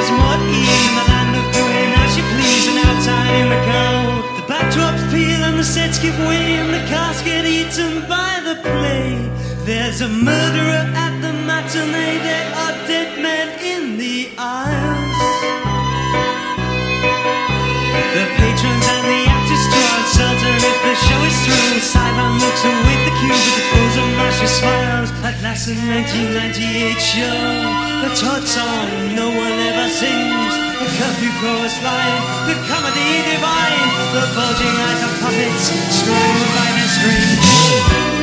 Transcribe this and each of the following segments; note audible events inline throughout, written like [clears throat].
Is at In the land of doing as she please And outside in the cold The backdrops peel and the sets give way And the cast get eaten by the play There's a murderer at the matinee There are dead men in the aisles the patrons and the actors draw uncertain if the show is through. Sideline looks await the cue with the pose Masha smiles. At last, the 1998 show, the Todd song no one ever sings. The curfew chorus line, the comedy divine, the bulging eyes of puppets strung by the.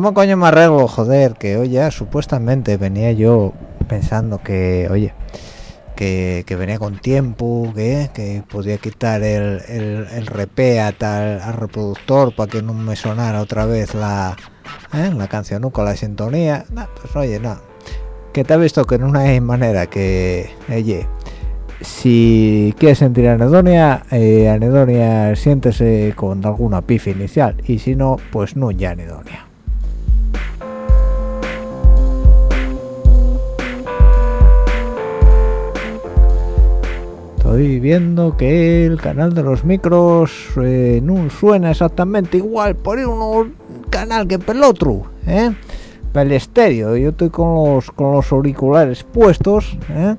¿Cómo coño me arreglo? Joder, que oye, supuestamente venía yo pensando que, oye, que, venía con tiempo, que, que podía quitar el, el, el repé a tal, al reproductor para que no me sonara otra vez la, ¿eh? la canción con la sintonía. Nah, pues oye, no. Que te ha visto que no hay manera que, oye, si quieres sentir anedonia, eh, anedonia siéntese con alguna pifa inicial y si no, pues no ya anedonia. Estoy viendo que el canal de los micros eh, no suena exactamente igual por un canal que por el otro, ¿eh? Para el estéreo, yo estoy con los, con los auriculares puestos, ¿eh?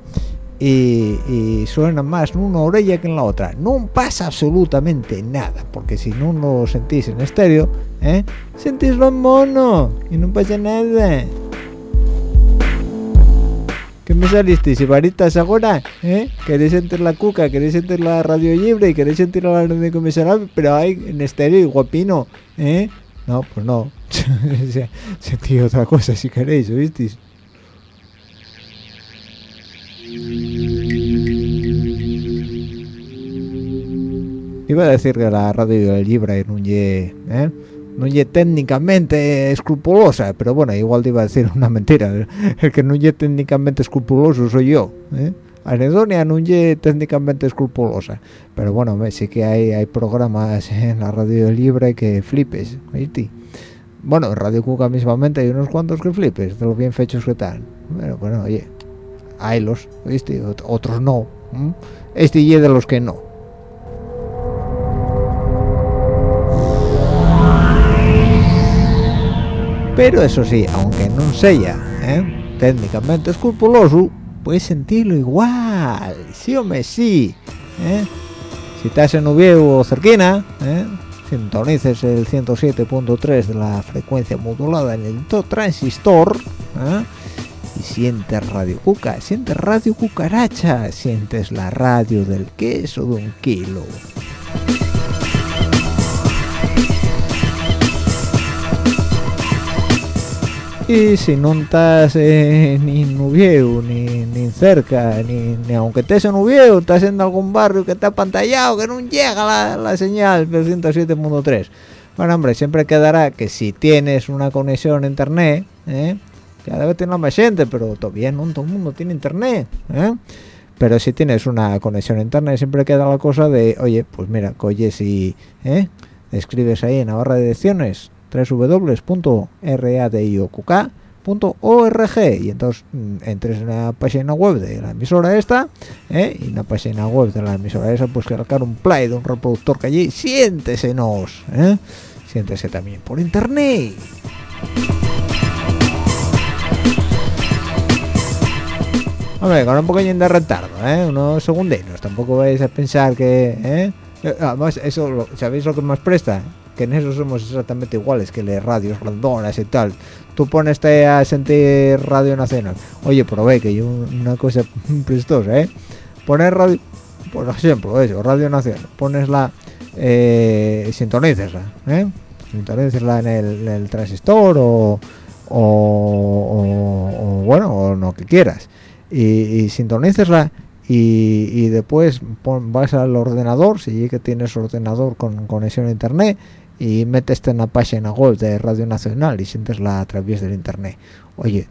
y, y suena más en una orella que en la otra. No pasa absolutamente nada, porque si no lo sentís en estéreo, ¿eh? sentís en mono y no pasa nada. ¿Qué me saliste? ¿Si varitas ahora? ¿Eh? ¿Queréis sentir la cuca? ¿Queréis sentir la radio libre? ¿Y queréis sentir la radio comisionada? Pero hay en estéreo y guapino, ¿eh? no pues no [laughs] sentí otra cosa si queréis ¿oísteis? iba a decir que la radio libre no ye, ¿eh? No ye técnicamente escrupulosa, pero bueno, igual te iba a decir una mentira. El que no ye técnicamente escrupuloso soy yo. ¿eh? Anedonia no ye técnicamente escrupulosa, pero bueno, sí que hay, hay programas en la radio libre que flipes. Bueno, en Radio Cuca mismamente hay unos cuantos que flipes, de los bien fechos que están. Bueno, bueno, oye, hay los, ¿oíste? Otros no. Este y de los que no. Pero eso sí, aunque no sea ¿eh? técnicamente escrupuloso, puedes sentirlo igual, sí o me sí. ¿eh? Si estás en Uvieu o cerquina, ¿eh? sintonices el 107.3 de la frecuencia modulada en el transistor ¿eh? y sientes Radio Cuca, sientes Radio Cucaracha, sientes la radio del queso de un kilo. Si no estás eh, ni en Uvieu, ni, ni cerca, ni, ni, aunque estés en Uvieu, estás en algún barrio que está pantallado, que no llega la, la señal del 107.3. Bueno, hombre, siempre quedará que si tienes una conexión a internet, ¿eh? cada vez tiene más gente, pero todavía no todo el mundo tiene internet, ¿eh? Pero si tienes una conexión a internet, siempre queda la cosa de, oye, pues mira, coges y ¿eh? escribes ahí en la barra de direcciones www.radioqk.org y entonces mm, entres en la página web de la emisora esta ¿eh? y en la página web de la emisora esa pues cargar un play de un reproductor que allí siéntese nos ¿eh? siéntese también por internet Hombre, con un poquillo de retardo, ¿eh? unos segundinos, tampoco vais a pensar que... ¿eh? Además, eso, ¿sabéis lo que más presta? Que en eso somos exactamente iguales que las radios randonas y tal tú pones a sentir Radio Nacional oye probé que yo una cosa [laughs] prestosa ¿eh? poner radio por ejemplo eso Radio Nacional pones la eh, sintonícesla ¿eh? en el, transistor o, o, bueno o lo que quieras y, y sintonícesla y, y, después vas al ordenador, si que tienes ordenador con conexión a internet, y metes en la página web de Radio Nacional y sientes la a través del internet. Oye,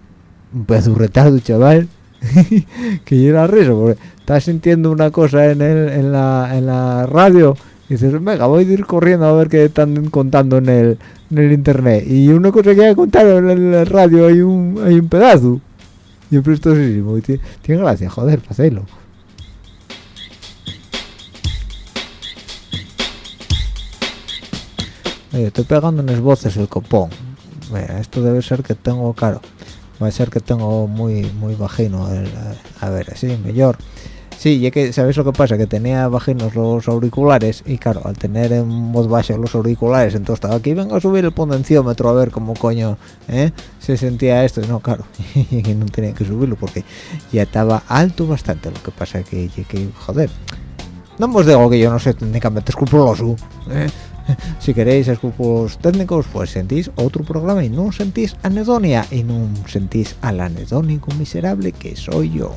un pedazo retardo, chaval, [laughs] que yo era risa, porque estás sintiendo una cosa en, el, en, la, en la radio y dices, venga, voy a ir corriendo a ver qué están contando en el, en el internet. Y una cosa que hay contar en la radio hay un, hay un pedazo. Y es prestosísimo. Tiene, gracia, joder, para estoy pegando unas voces el copón. Esto debe ser que tengo claro va a ser que tengo muy muy bajino a ver así mejor sí ya que sabéis lo que pasa que tenía bajinos los auriculares y claro al tener en voz baja los auriculares entonces estaba aquí vengo a subir el potenciómetro a ver cómo coño ¿eh? se sentía esto. No claro [laughs] y no tenía que subirlo porque ya estaba alto bastante. Lo que pasa que, que joder no os digo que yo no sé técnicamente escrupuloso ¿eh? [laughs] si queréis escrúpulos técnicos pues sentís otro programa y no sentís anedonia y no sentís al anedónico miserable que soy yo.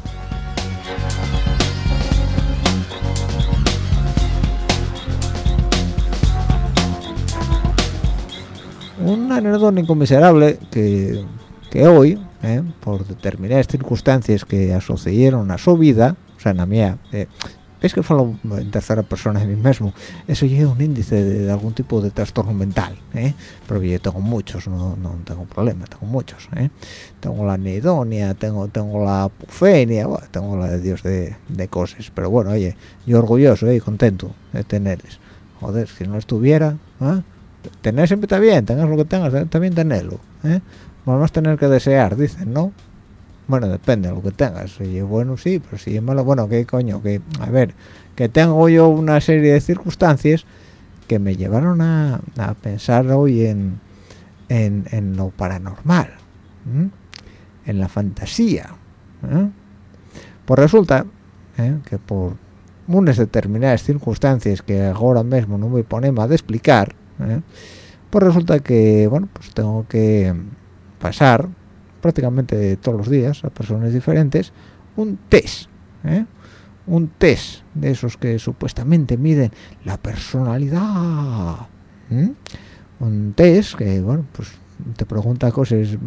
Un anedónico miserable que, que hoy eh, por determinadas circunstancias que asociaron a su vida o sea en la mía eh, es que falo en tercera persona de mí mismo eso lleva un índice de, algún tipo de trastorno mental ¿eh? pero yo tengo muchos no, no tengo problema tengo muchos ¿eh? tengo la anedonia tengo tengo la pufenia tengo la de dios de, cosas pero bueno oye yo orgulloso y ¿eh? contento de tenerles joder si no estuviera ¿eh? tener siempre está bien tengas lo que tengas también tenerlo ¿eh? vamos a tener que desear dicen no bueno depende de lo que tengas si es bueno sí pero si es malo bueno qué coño que a ver que tengo yo una serie de circunstancias que me llevaron a, pensar hoy en, en, lo paranormal en la fantasía pues resulta ¿eh? que por unas determinadas circunstancias que ahora mismo no me ponemos a explicar ¿eh? pues resulta que bueno pues tengo que pasar prácticamente todos los días a personas diferentes un test ¿eh? un test de esos que supuestamente miden la personalidad un test que bueno pues te pregunta cosas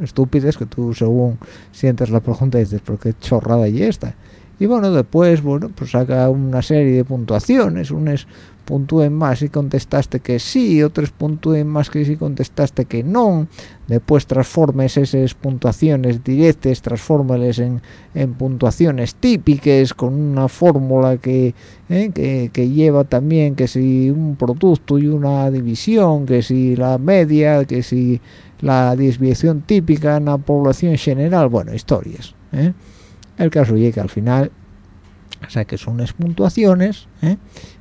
estúpidas que tú según sientes la pregunta dices pero qué chorrada y esta y bueno después bueno pues saca una serie de puntuaciones unes puntúen más y contestaste que sí otros puntúen más que si contestaste que no después transformes esas puntuaciones directas transfórmales en, en puntuaciones típicas con una fórmula que, eh, que, que lleva también que si un producto y una división que si la media que si la desviación típica en la población general bueno historias ¿eh? el caso es que al final o sea que son unas puntuaciones ¿eh?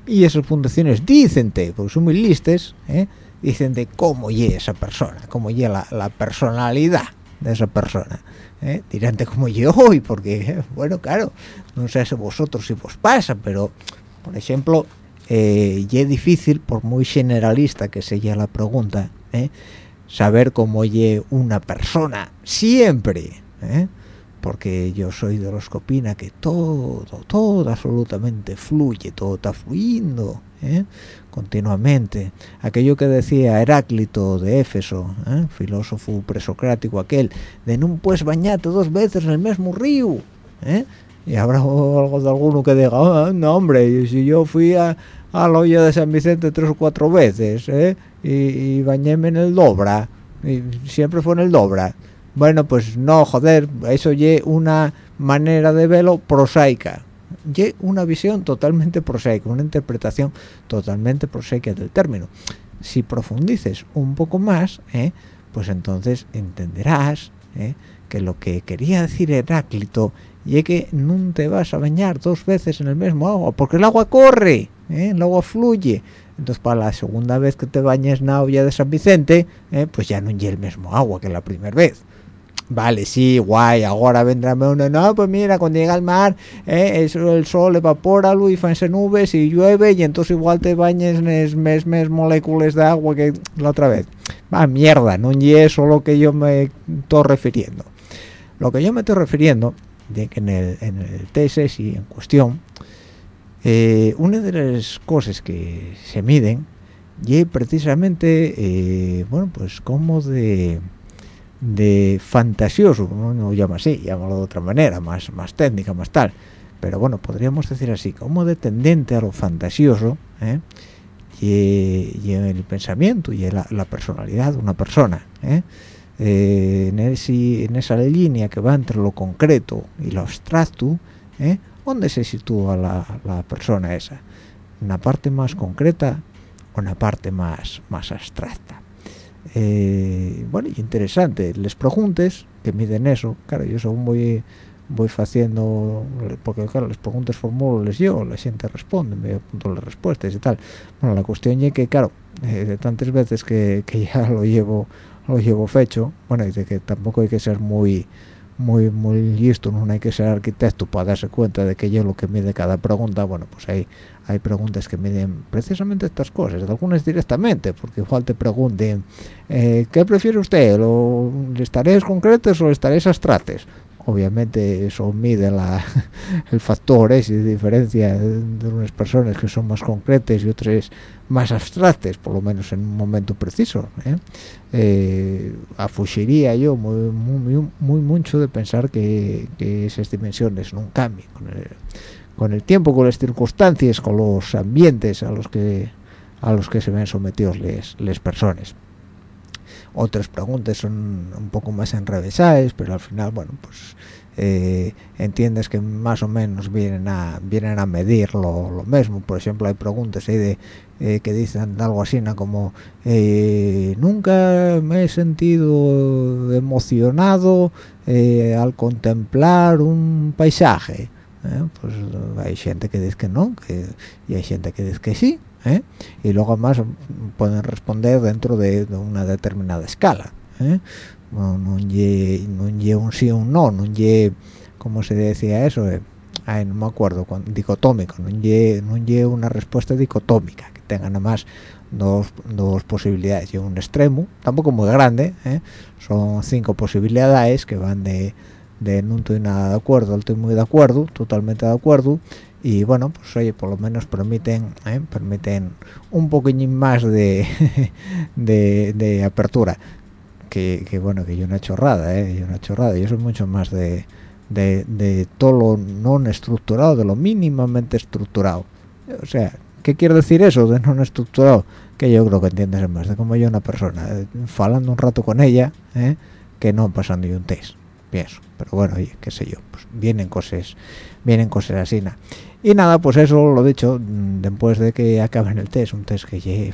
Y esas puntuaciones dicen porque son muy listes ¿eh? dicen de cómo llega esa persona cómo llega la, personalidad de esa persona ¿eh? cómo yo hoy porque bueno claro no sé si vosotros si vos pasa pero por ejemplo eh, es difícil por muy generalista que sea la pregunta ¿eh? saber cómo llega una persona siempre ¿eh? Porque yo soy de los que que todo, todo absolutamente fluye, todo está fluyendo ¿eh? continuamente. Aquello que decía Heráclito de Éfeso, ¿eh? filósofo presocrático aquel, de no puedes bañarte dos veces en el mismo río. ¿eh? Y habrá algo de alguno que diga, ah, no hombre, si yo fui a, a, la olla de San Vicente tres o cuatro veces y, y bañéme en el Dobra, y siempre fue en el Dobra bueno pues no joder eso ye una manera de verlo prosaica ye una visión totalmente prosaica una interpretación totalmente prosaica del término si profundices un poco más ¿eh? pues entonces entenderás ¿eh? que lo que quería decir Heráclito y que no te vas a bañar dos veces en el mismo agua porque el agua corre ¿eh? el agua fluye entonces para la segunda vez que te bañes en la olla de San Vicente pues ya no hay el mismo agua que la primera vez Vale, sí, guay, ahora vendrá uno, no, pues mira, cuando llega al mar, eh, el sol evapora, y fanse nubes y llueve y entonces igual te bañes en las mismas moléculas de agua que la otra vez. Va, mierda, no es eso lo que yo me estoy refiriendo. Lo que yo me estoy refiriendo, de que en el, en el y en cuestión, eh, una de las cosas que se miden, y precisamente, eh, bueno, pues como de de fantasioso, no, llama así, llámalo de otra manera, más, más técnica, más tal, pero bueno, podríamos decir así, como de tendente a lo fantasioso, ¿eh? y, el pensamiento y la, personalidad de una persona, ¿eh? Eh, en, en, esa línea que va entre lo concreto y lo abstracto, ¿dónde se sitúa la, la persona esa? ¿Una parte más concreta o una parte más, más abstracta? Eh, bueno interesante les preguntes que miden eso. Claro yo según voy voy haciendo porque claro les preguntas formulas yo la gente responde me apunto las respuestas y tal. Bueno la cuestión es que claro eh, de tantas veces que, que, ya [laughs] lo llevo lo llevo fecho bueno y de que tampoco hay que ser muy muy muy listo no hay que ser arquitecto para darse cuenta de que yo lo que mide cada pregunta bueno pues hay hay preguntas que miden precisamente estas cosas algunas directamente porque igual te pregunten eh, ¿qué prefiere usted? ¿Lo, ¿les tareas concretas o les tareas abstractas? Obviamente eso mide la, [laughs] el factor ese de diferencia de unas personas que son más concretas y otras más abstractas, por lo menos en un momento preciso. ¿eh? Eh, yo muy, muy, muy, mucho de pensar que, esas dimensiones no cambian con el, con el tiempo, con las circunstancias, con los ambientes a los que a los que se ven sometidos las personas otras preguntas son un poco más enrevesadas pero al final bueno pues eh, entiendes que más o menos vienen a vienen a medir lo, mismo. Por ejemplo hay preguntas ahí de eh, que dicen algo así como eh, nunca me he sentido emocionado al contemplar un paisaje pues hay gente que dice que no y hay gente que dice que sí ¿eh? y luego además pueden responder dentro de, una determinada escala ¿eh? no, no, un sí o un no no ye, como se decía eso eh, no me acuerdo dicotómico no ye, no una respuesta dicotómica que tenga nada más dos, dos posibilidades y un extremo tampoco muy grande ¿eh? son cinco posibilidades que van de, de no estoy nada de acuerdo estoy muy de acuerdo totalmente de acuerdo y bueno pues oye por lo menos permiten ¿eh? permiten un poquillín más de, [laughs] de, apertura que, bueno que yo una chorrada ¿eh? yo una chorrada yo soy mucho más de, de, de todo lo no estructurado de lo mínimamente estructurado o sea ¿qué quiere decir eso de no estructurado? que yo creo que entiendes más de cómo yo una persona eh, falando un rato con ella ¿eh? que no pasando yo un test pienso pero bueno qué sé yo pues vienen cosas vienen cosas así y nada pues eso lo dicho mm, después de que acaben el test un test que lleve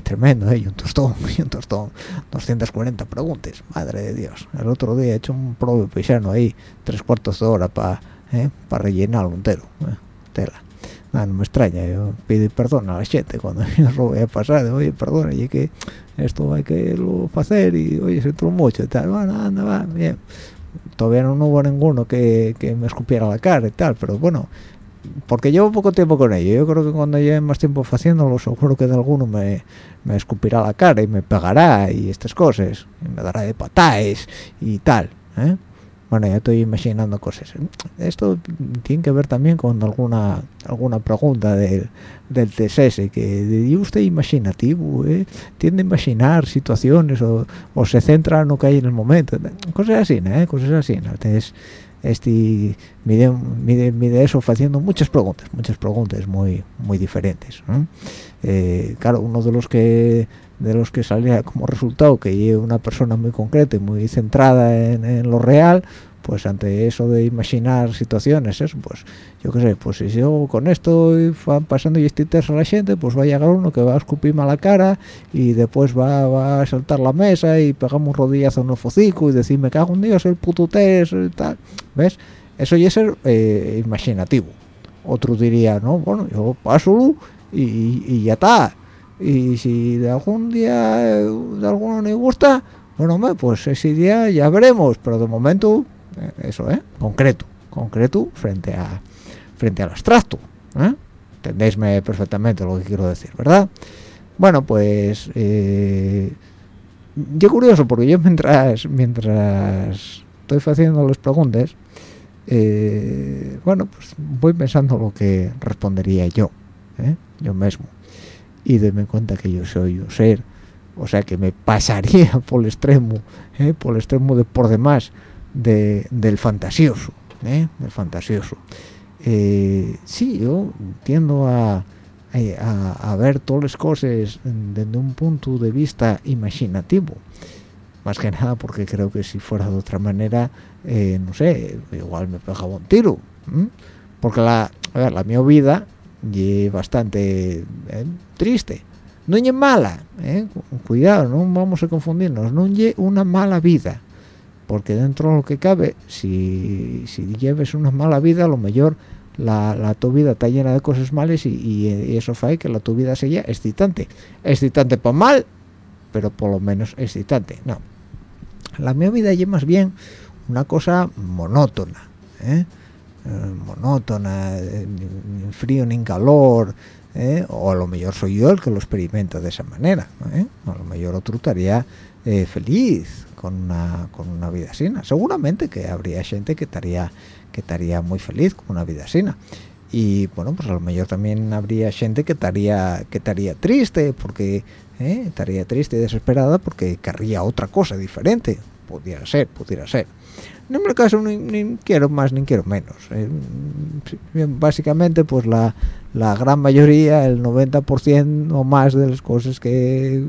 tremendo, ¿eh? Y un tostón, [laughs] un tostón, 240 preguntas, madre de Dios. El otro día he hecho un propio pisano ahí, tres cuartos de hora para ¿eh? para rellenarlo entero, ¿eh? tela. Nada, no me extraña, yo pido perdón a la gente cuando [laughs] lo voy a pasar, oye, perdona, y que esto hay que lo hacer y oye, se mucho y tal, bueno, anda, va, bien. Todavía no hubo ninguno que, me escupiera la cara y tal, pero bueno, porque llevo poco tiempo con ello yo creo que cuando lleve más tiempo haciéndolo seguro que de alguno me, me escupirá la cara y me pegará y estas cosas y me dará de pataes y tal ¿eh? Bueno ya estoy imaginando cosas. Esto tiene que ver también con alguna alguna pregunta del, del TSS que ¿y usted imaginativo eh? tiende a imaginar situaciones o, o, se centra en lo que hay en el momento. Cosas así ¿eh? cosas así entonces este mide, mide, eso haciendo muchas preguntas muchas preguntas muy muy diferentes eh, claro uno de los que de los que salía como resultado que es una persona muy concreta y muy centrada en lo real pues ante eso de imaginar situaciones eso pues yo qué sé pues si yo con esto van pasando y este a la gente pues va a llegar uno que va a escupirme a la cara y después va, a saltar la mesa y pegamos un rodillazo en el focico y decirme cago un dios el puto test y tal ves eso ya es ser eh, imaginativo. Otro diría no bueno yo paso y, y ya está y si de algún día de alguno me gusta bueno pues ese día ya veremos pero de momento eh, eso ¿eh? concreto concreto frente a frente al abstracto ¿eh? entendéisme perfectamente lo que quiero decir verdad bueno pues eh, yo curioso porque yo mientras mientras estoy haciendo las preguntas eh, bueno pues voy pensando lo que respondería yo yo mismo y déme cuenta que yo soy un ser o sea que me pasaría [laughs] por el extremo por el extremo de por demás del fantasioso, ¿eh? del fantasioso. Eh, sí, yo tiendo a, a, ver todas las cosas desde un punto de vista imaginativo. Más que nada porque creo que si fuera de otra manera, eh, no sé, igual me pegaba un tiro. Porque la, a ver, la mi vida es bastante triste. No es mala, cuidado, no vamos a confundirnos, no es una mala vida porque dentro de lo que cabe si, si lleves una mala vida a lo mejor la, la, tu vida está llena de cosas malas y, eso hace que la tu vida sea excitante excitante para mal pero por lo menos excitante no la mi vida es más bien una cosa monótona ¿eh? Eh, monótona eh, ni frío ni calor o a lo mejor soy yo el que lo experimenta de esa manera a lo mejor otro estaría feliz con una, con una vida así. Seguramente que habría gente que estaría que estaría muy feliz con una vida así. Y bueno, pues a lo mejor también habría gente que estaría que estaría triste porque ¿eh? estaría triste y desesperada porque querría otra cosa diferente. Pudiera ser, pudiera ser. En el caso ni, quiero más ni quiero menos. ¿eh? Básicamente, pues la, la gran mayoría, el 90% o más de las cosas que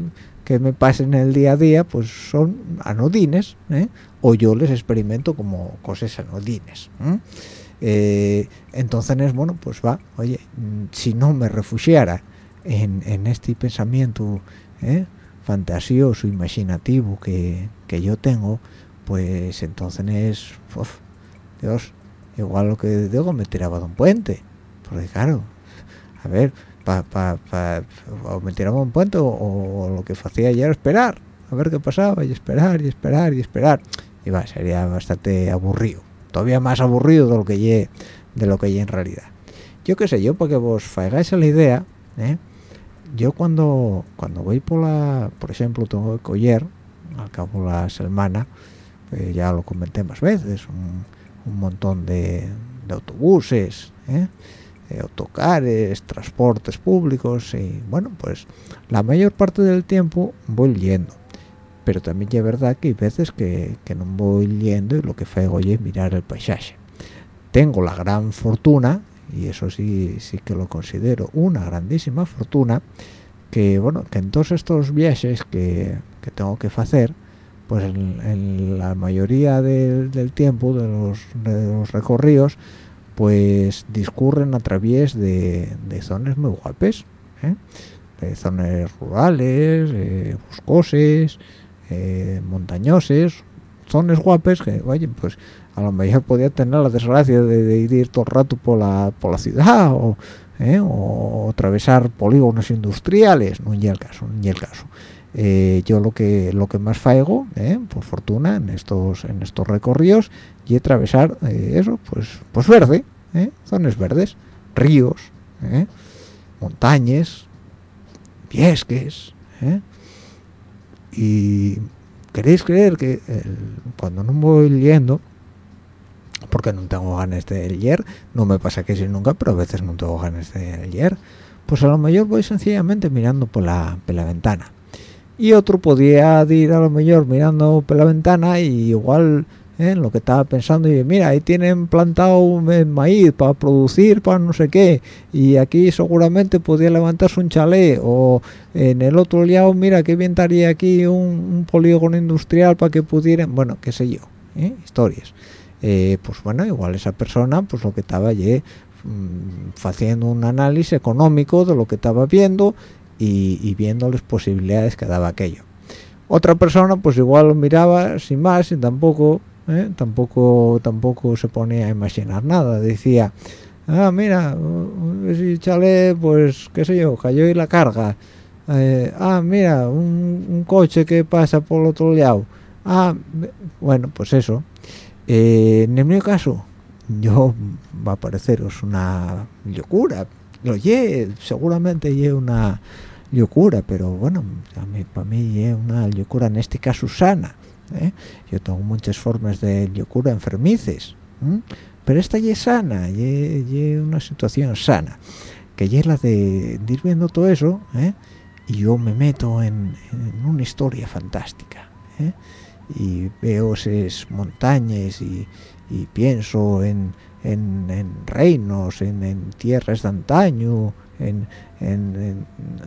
que me pasen en el día a día pues son anodines ¿eh? o yo les experimento como cosas anodines eh, entonces bueno pues va oye si no me refugiara en, este pensamiento ¿eh? fantasioso imaginativo que, yo tengo pues entonces Dios igual lo que digo me tiraba de un puente. Porque claro a ver para pa, pa, o me tiraba un puente o, lo que hacía ya era esperar a ver qué pasaba y esperar y esperar y esperar. Y va sería bastante aburrido todavía más aburrido de lo que de lo que en realidad. Yo qué sé yo para que vos hagáis la idea ¿eh? yo cuando cuando voy por la por ejemplo tengo que coger al cabo de la semana ya lo comenté más veces un, montón de, autobuses ¿eh? Eh, autocares transportes públicos y bueno pues la mayor parte del tiempo voy yendo pero también es verdad que hay veces que, que no voy yendo y lo que hago es mirar el paisaje tengo la gran fortuna y eso sí sí que lo considero una grandísima fortuna que bueno que en todos estos viajes que, que tengo que hacer pues en, la mayoría del tiempo de los, recorridos pues discurren a través de, zonas muy guapes ¿eh? de zonas rurales eh, boscoses eh, montañoses zonas guapes que oye pues a lo mejor podía tener la desgracia de, ir todo el rato por la, por la ciudad o, ¿eh? o atravesar polígonos industriales no ni el caso ni el caso eh, yo lo que lo que más faigo ¿eh? por fortuna en estos en estos recorridos y atravesar eso pues pues verde zonas verdes ríos montañas viesques y queréis creer que cuando no voy leyendo porque no tengo ganas de leer no me pasa que si nunca pero a veces no tengo ganas de leer pues a lo mejor voy sencillamente mirando por la, por la ventana y otro podía ir a lo mejor mirando por la ventana y igual en ¿eh? lo que estaba pensando y mira ahí tienen plantado maíz para producir para no sé qué y aquí seguramente podía levantarse un chalet o en el otro lado mira que bien estaría aquí un, polígono industrial para que pudieran bueno qué sé yo ¿eh? historias eh, pues bueno igual esa persona pues lo que estaba allí mm, haciendo un análisis económico de lo que estaba viendo y, viendo las posibilidades que daba aquello. Otra persona pues igual lo miraba sin más y tampoco ¿eh? tampoco tampoco se ponía a imaginar nada. Decía ah mira si chale pues qué sé yo cayó y la carga. Eh, ah mira un, coche que pasa por el otro lado. Ah bueno pues eso. Eh, en el caso yo va a pareceros una locura. Lo ye seguramente ye una locura pero bueno para mí es una locura en este caso sana ¿eh? yo tengo muchas formas de locura enfermices pero esta ya es sana ye, una situación sana que ya es la de, ir viendo todo eso ¿eh? y yo me meto en, una historia fantástica ¿eh? y veo esas montañas y, pienso en, reinos, en, tierras de antaño, en,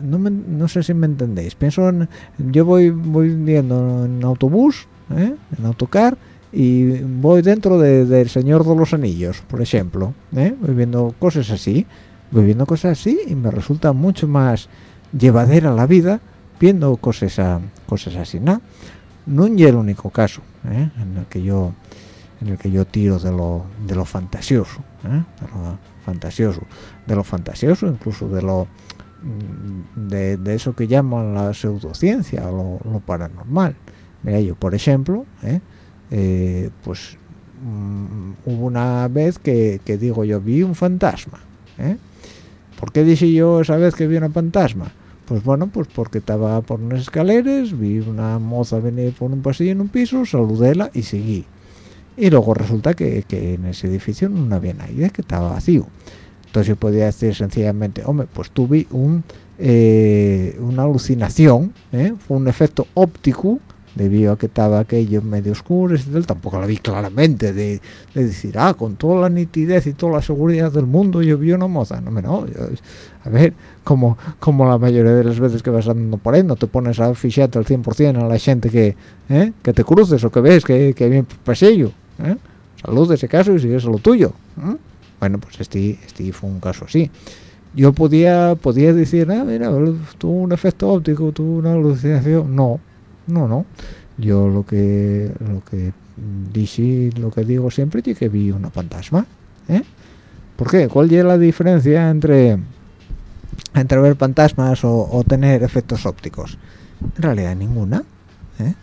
no, sé si me entendéis, pienso en, yo voy, voy viendo en autobús, ¿eh? en autocar, y voy dentro del Señor de los Anillos, por ejemplo, ¿eh? voy viendo cosas así, voy viendo cosas así y me resulta mucho más llevadera la vida viendo cosas, a, cosas así, ¿no? no es el único caso ¿eh? en el que yo en el que yo tiro de lo de lo fantasioso ¿eh? de lo fantasioso de lo fantasioso incluso de lo mm, de, eso que llaman la pseudociencia lo, lo paranormal mira yo por ejemplo ¿eh? pues mm, hubo una vez que, que, digo yo vi un fantasma ¿por qué dije yo esa vez que vi un fantasma? Pues bueno, pues porque estaba por unas escaleras, vi una moza venir por un pasillo en un piso, saludéla y seguí. Y luego resulta que, en ese edificio no había nadie, que estaba vacío. Entonces yo podía decir sencillamente, hombre, pues tuve un, eh, una alucinación, ¿eh? fue un efecto óptico debido a que estaba aquello medio oscuro y tal, tampoco la vi claramente de, decir, ah, con toda la nitidez y toda la seguridad del mundo yo vi una moza, no, no, a ver, como, como la mayoría de las veces que vas andando por ahí, no te pones a ficharte al 100% a la gente que, ¿eh? que te cruces o que ves que, que viene pasillo, ¿eh? salud de ese caso y sigues lo tuyo, ¿eh? Bueno, pues este, este fue un caso así, yo podía podía decir ah, mira tuvo un efecto óptico tuvo una alucinación no no no yo lo que lo que dije lo que digo siempre es que vi una fantasma ¿eh? ¿por qué? ¿cuál es la diferencia entre entre ver fantasmas o, tener efectos ópticos en realidad ninguna ¿eh?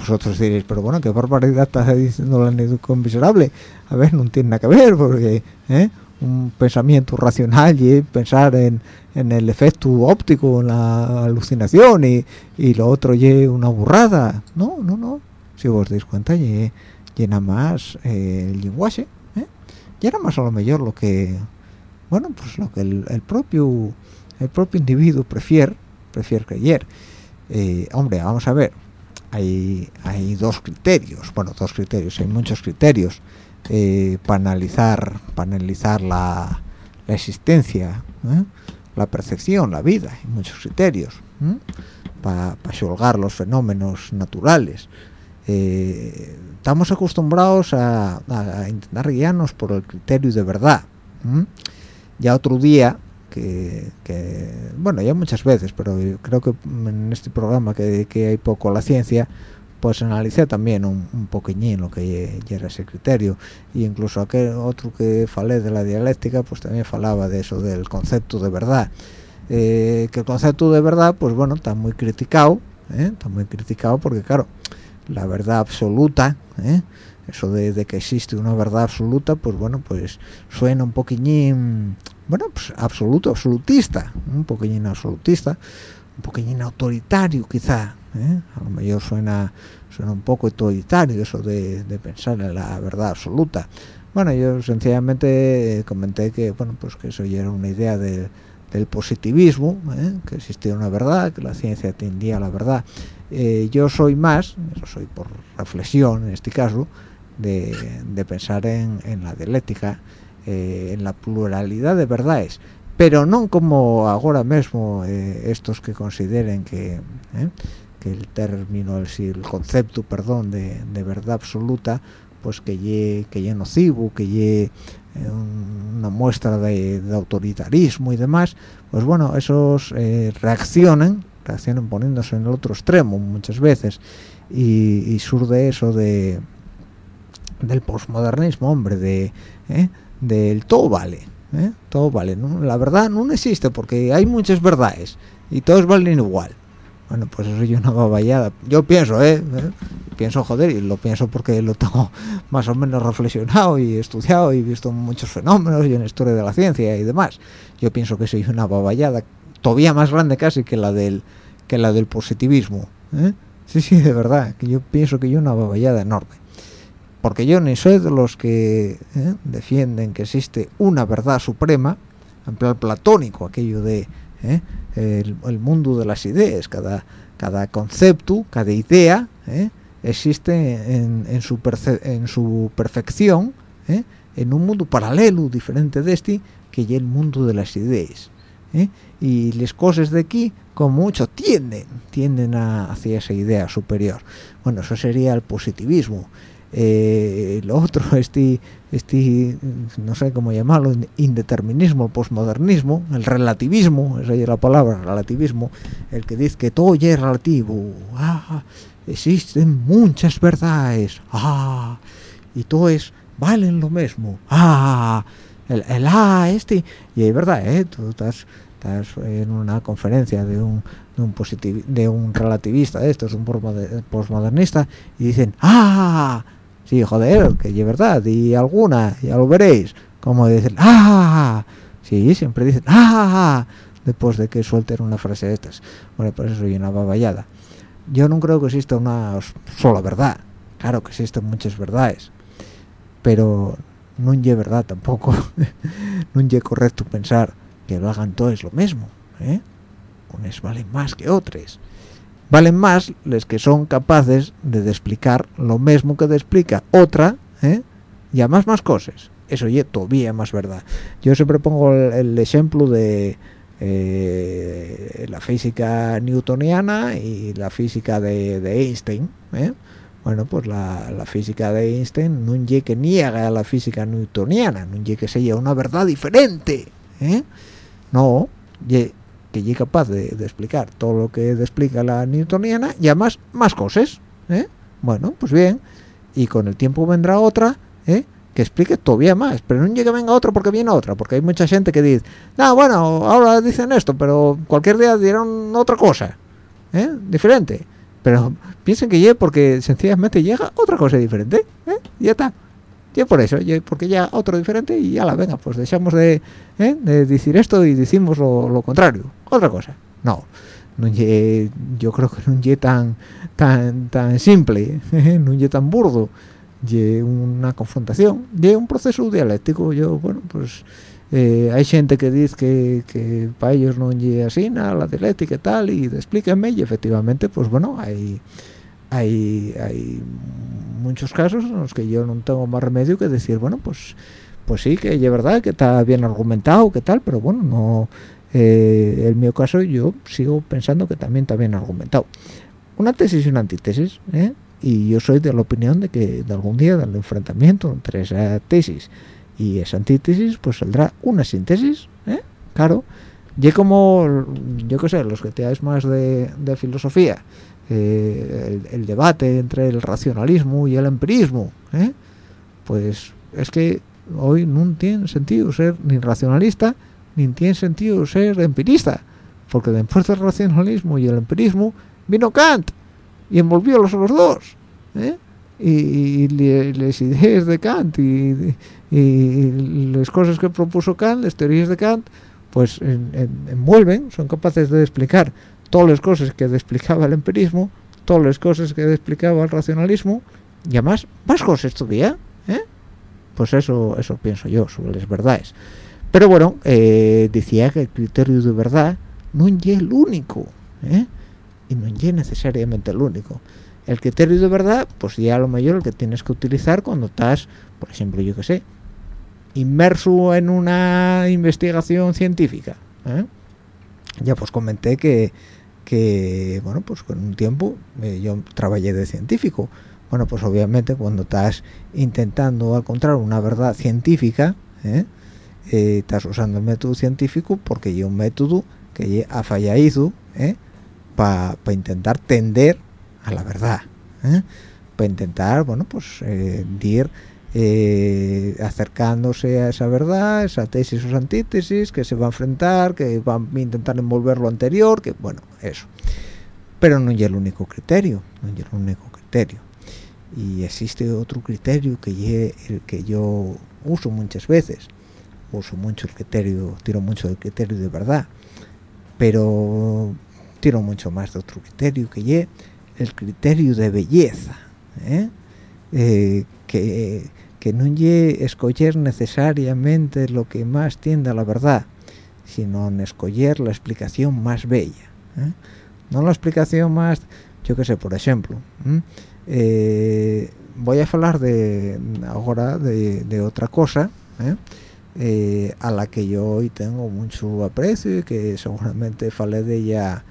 Vosotros diréis pero bueno qué barbaridad estás diciendo la con miserable a ver no tiene nada que ver porque ¿eh? un pensamiento racional y pensar en, el efecto óptico, en la alucinación y, y lo otro y una burrada. No, no, no. Si os dais cuenta, y, nada más eh, el lenguaje, ¿eh? y era más a lo mejor lo que, bueno, pues lo que el, propio el propio individuo prefiere, prefiere creer. Eh, hombre, vamos a ver, hay, hay dos criterios, bueno, dos criterios, hay muchos criterios eh, para analizar para analizar la, existencia ¿eh? la percepción la vida hay muchos criterios ¿eh? para pa los fenómenos naturales estamos acostumbrados a, intentar guiarnos por el criterio de verdad ya otro día que, bueno ya muchas veces pero creo que en este programa que, que hay poco a la ciencia pues analicé también un, un poquillín lo que era ese criterio e incluso aquel otro que falé de la dialéctica pues también falaba de eso del concepto de verdad eh, que el concepto de verdad pues bueno está muy criticado ¿eh? está muy criticado porque claro la verdad absoluta ¿eh? eso de, que existe una verdad absoluta pues bueno pues suena un poquillín bueno pues absoluto absolutista un poquillín absolutista un poquillín autoritario quizá ¿eh? a lo mejor suena suena un poco autoritario eso de, pensar en la verdad absoluta bueno yo sencillamente comenté que bueno pues que eso ya era una idea del positivismo ¿eh? que existía una verdad que la ciencia tendía a la verdad eh, yo soy más eso soy por reflexión en este caso de, pensar en, la dialéctica en la pluralidad de verdades pero no como ahora mismo estos que consideren que que el término, el, el concepto, perdón, de, verdad absoluta, pues que ye, que nocivo, que ye eh, una muestra de, autoritarismo y demás, pues bueno, esos eh, reaccionan, reaccionan poniéndose en el otro extremo muchas veces, y, surde eso de del posmodernismo, hombre, de eh, del todo vale, todo vale, la verdad no existe porque hay muchas verdades y todos valen igual bueno, pues eso yo una baballada. Yo pienso, ¿eh? ¿eh? Pienso, joder, y lo pienso porque lo tengo [laughs] más o menos reflexionado y estudiado y visto muchos fenómenos y en historia de la ciencia y demás. Yo pienso que soy una baballada todavía más grande casi que la del que la del positivismo. ¿eh? Sí, sí, de verdad, que yo pienso que yo una baballada enorme. Porque yo ni soy de los que ¿eh? defienden que existe una verdad suprema, en plan platónico, aquello de ¿eh? el, mundo de las ideas, cada, cada concepto, cada idea ¿eh? existe en, su en su perfección ¿eh? en un mundo paralelo, diferente de este, que es el mundo de las ideas. Y las cosas de aquí, como mucho, tienden, tienden a, hacia esa idea superior. Bueno, eso sería el positivismo eh, lo otro [laughs] este este no sé cómo llamarlo indeterminismo el posmodernismo el relativismo esa es la palabra relativismo el que dice que todo es relativo ah, existen muchas verdades ah, y todo es valen lo mismo ah, el, el ah, este y es verdad ¿eh? tú estás estás en una conferencia de un de un, de un relativista de estos, un posmodernista, y dicen, ¡ah! Sí, joder, que es verdad, y alguna, ya lo veréis, como dicen, ¡ah! Sí, siempre dicen, ¡ah! Después de que suelten una frase de estas. Bueno, por eso soy una baballada. Yo no creo que exista una sola verdad. Claro que existen muchas verdades. Pero no es verdad tampoco. [laughs] no es correcto pensar que lo hagan todos lo mismo. ¿eh? Unos valen más que otros valen más los que son capaces de explicar lo mismo que te explica otra ¿eh? y además más cosas eso ya todavía más verdad yo siempre pongo el, ejemplo de eh, la física newtoniana y la física de, Einstein ¿eh? bueno pues la, física de Einstein no es que niega a la física newtoniana no es que sea una verdad diferente no que es capaz de, explicar todo lo que explica la newtoniana y además más cosas ¿eh? bueno pues bien y con el tiempo vendrá otra ¿eh? que explique todavía más pero no llega venga otra porque viene otra porque hay mucha gente que dice no bueno ahora dicen esto pero cualquier día dirán otra cosa ¿eh? diferente pero piensen que llegue porque sencillamente llega otra cosa diferente ya está y por eso porque ya otro diferente y ya la venga pues dejamos de, ¿eh? de decir esto y decimos lo, contrario otra cosa. No no yo creo que no es tan tan tan simple [laughs] no es tan burdo. Y una confrontación y un proceso dialéctico. Yo bueno pues eh, hay gente que dice que, que para ellos no es así nada la dialéctica y tal y explíquenme y efectivamente pues bueno hay hay, hay muchos casos en los que yo no tengo más remedio que decir bueno pues pues sí que es verdad que está bien argumentado que tal pero bueno no eh, en mi caso yo sigo pensando que también bien argumentado una tesis y una antítesis ¿eh? y yo soy de la opinión de que de algún día del enfrentamiento entre esa tesis y esa antítesis pues saldrá una síntesis ¿eh? claro y como yo qué sé los que te más de, filosofía eh, el, debate entre el racionalismo y el empirismo ¿eh? pues es que hoy no tiene sentido ser ni racionalista ni tiene sentido ser empirista porque después del racionalismo y el empirismo vino Kant y envolvió los, los dos ¿eh? y, las ideas de Kant y, las cosas que propuso Kant, las teorías de Kant, pues envuelven, son capaces de explicar todas las cosas que explicaba el empirismo, todas las cosas que explicaba el racionalismo, y además más cosas todavía, ¿eh? pues eso eso pienso yo sobre las verdades. Pero bueno, eh, decía que el criterio de verdad no es el único, ¿eh? y no es necesariamente el único el criterio de verdad pues ya lo mayor el que tienes que utilizar cuando estás por ejemplo yo que sé inmerso en una investigación científica ¿eh? ya pues comenté que que bueno pues con un tiempo eh, yo trabajé de científico bueno pues obviamente cuando estás intentando encontrar una verdad científica ¿eh? Estás usando el método científico porque es un método que ha fallado para intentar tender a la verdad ¿eh? para intentar bueno pues eh, ir eh, acercándose a esa verdad esa tesis o antítesis que se va a enfrentar que va a intentar envolver lo anterior que bueno eso pero no es el único criterio no es el único criterio y existe otro criterio que el que yo uso muchas veces uso mucho el criterio tiro mucho del criterio de verdad pero tiro mucho más de otro criterio que es el criterio de belleza ¿eh? Eh, que, que no es escoger necesariamente lo que más tiende a la verdad sino en escoger la explicación más bella ¿eh? no la explicación más yo qué sé por ejemplo voy a hablar de ahora de, otra cosa a la que yo hoy tengo mucho aprecio y que seguramente falé de ella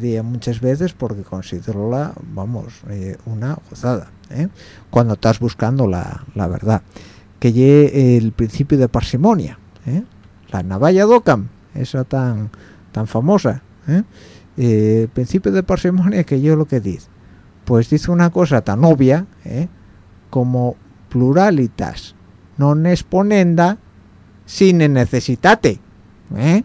día muchas veces porque considero la, vamos, eh, una gozada, ¿eh? cuando estás buscando la, la verdad. Que llegue el principio de parsimonia, ¿eh? la navalla d'Ockham, esa tan, tan famosa. el principio de parsimonia que yo lo que dice, pues dice una cosa tan obvia como pluralitas non exponenda sin necesitate. ¿eh?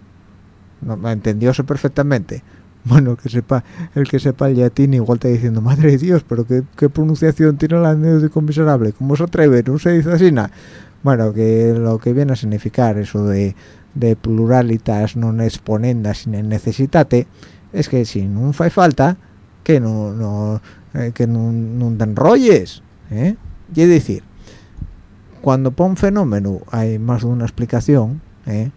No, entendióse perfectamente [laughs] bueno que sepa el que sepa el latín igual está diciendo madre de dios pero qué, pronunciación tiene la de miserable cómo se atreve no se dice así nada bueno que lo que viene a significar eso de, de pluralitas non exponendas sin necesitate es que si no fai falta que no, no eh, que no, no te enrolles ¿eh? y decir cuando para un fenómeno hay más de una explicación ¿eh?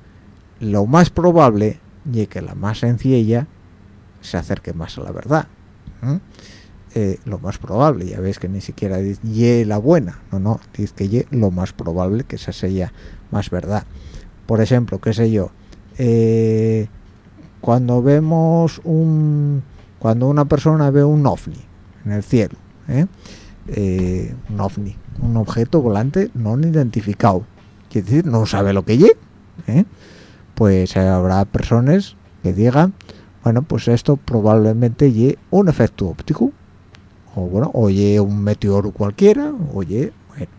lo más probable y que la más sencilla se acerque más a la verdad eh, lo más probable ya ves que ni siquiera dice la buena no no dice que ye lo más probable que esa sea más verdad por ejemplo qué sé yo eh, cuando vemos un cuando una persona ve un ovni en el cielo un ovni un objeto volante no identificado. Quiere decir no sabe lo que ye pues habrá personas que digan bueno pues esto probablemente ye un efecto óptico. O bueno oye un meteoro cualquiera oye bueno.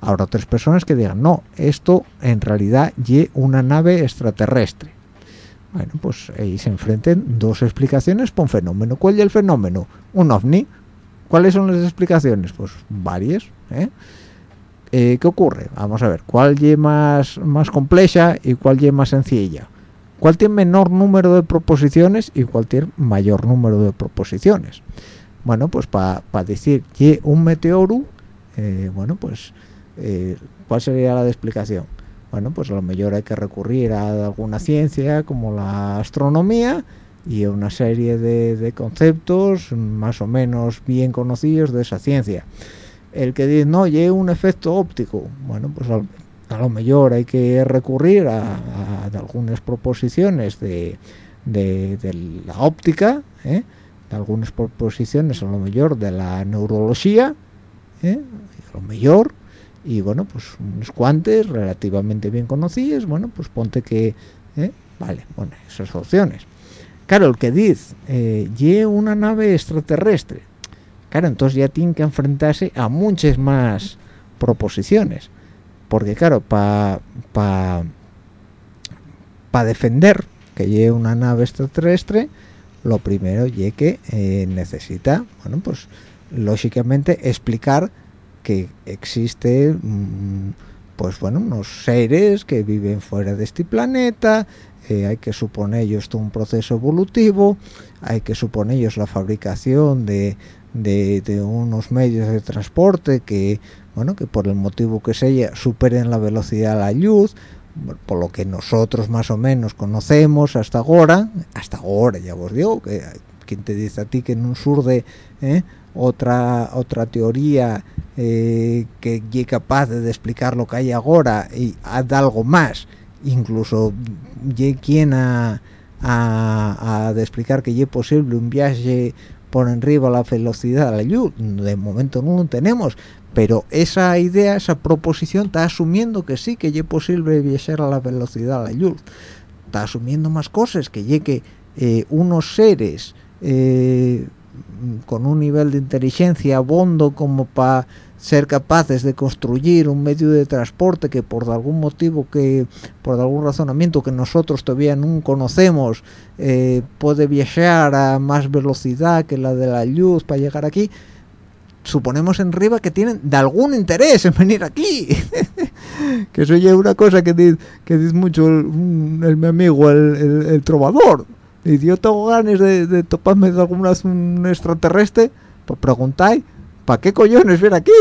Habrá otras personas que digan no esto en realidad ye una nave extraterrestre. Bueno pues ahí se enfrenten dos explicaciones por un fenómeno. ¿cuál es el fenómeno? un ovni ¿cuáles son las explicaciones? pues varias ¿eh? eh, ¿qué ocurre? Vamos a ver, ¿cuál es más, más compleja y cuál es más sencilla? ¿Cuál tiene menor número de proposiciones y cuál tiene mayor número de proposiciones? Bueno, pues para decir que un meteoro, eh, bueno, pues, eh, ¿cuál sería la de explicación? Bueno, pues a lo mejor hay que recurrir a alguna ciencia como la astronomía y una serie de, conceptos más o menos bien conocidos de esa ciencia. El que dice, no, lleva un efecto óptico, bueno, pues a, lo mejor hay que recurrir a, algunas proposiciones de, la óptica, ¿eh? de algunas proposiciones a lo mejor de la neurología, ¿eh? a lo mejor, y bueno, pues unos cuantos relativamente bien conocidos, bueno, pues ponte que, ¿eh? vale, bueno, esas opciones Claro, el que dice, eh, una nave extraterrestre, claro, entonces ya tiene que enfrentarse a muchas más proposiciones. Porque claro, para pa, defender que lleve una nave extraterrestre, lo primero es que eh, necesita, bueno, pues lógicamente explicar que existe, mm, pues bueno, unos seres que viven fuera de este planeta, eh, hay que suponer ellos un proceso evolutivo, hay que suponer ellos la fabricación de, unos medios de transporte que, bueno, que por el motivo que sea superen la velocidad de la luz, por lo que nosotros más o menos conocemos hasta ahora, hasta ahora ya os digo, que quien te dice a ti que en un sur de eh, otra otra teoría eh, que es capaz de explicar lo que hay ahora y da algo más, incluso quien a, a, explicar que es posible un viaje por arriba la velocidad de la luz de momento no lo tenemos pero esa idea esa proposición está asumiendo que sí que es posible viajar a la velocidad de la luz está asumiendo más cosas que llegue eh, unos seres eh, con un nivel de inteligencia bondo como para ser capaces de construir un medio de transporte que por algún motivo que por algún razonamiento que nosotros todavía no conocemos eh, puede viajar a más velocidad que la de la luz para llegar aquí suponemos en arriba que tienen de algún interés en venir aquí. [laughs] Que eso es una cosa que dice, que dice mucho el, mi amigo el, trovador. Y yo tengo ganas de, toparme de alguna un extraterrestre pues preguntáis ¿para qué cojones ver aquí?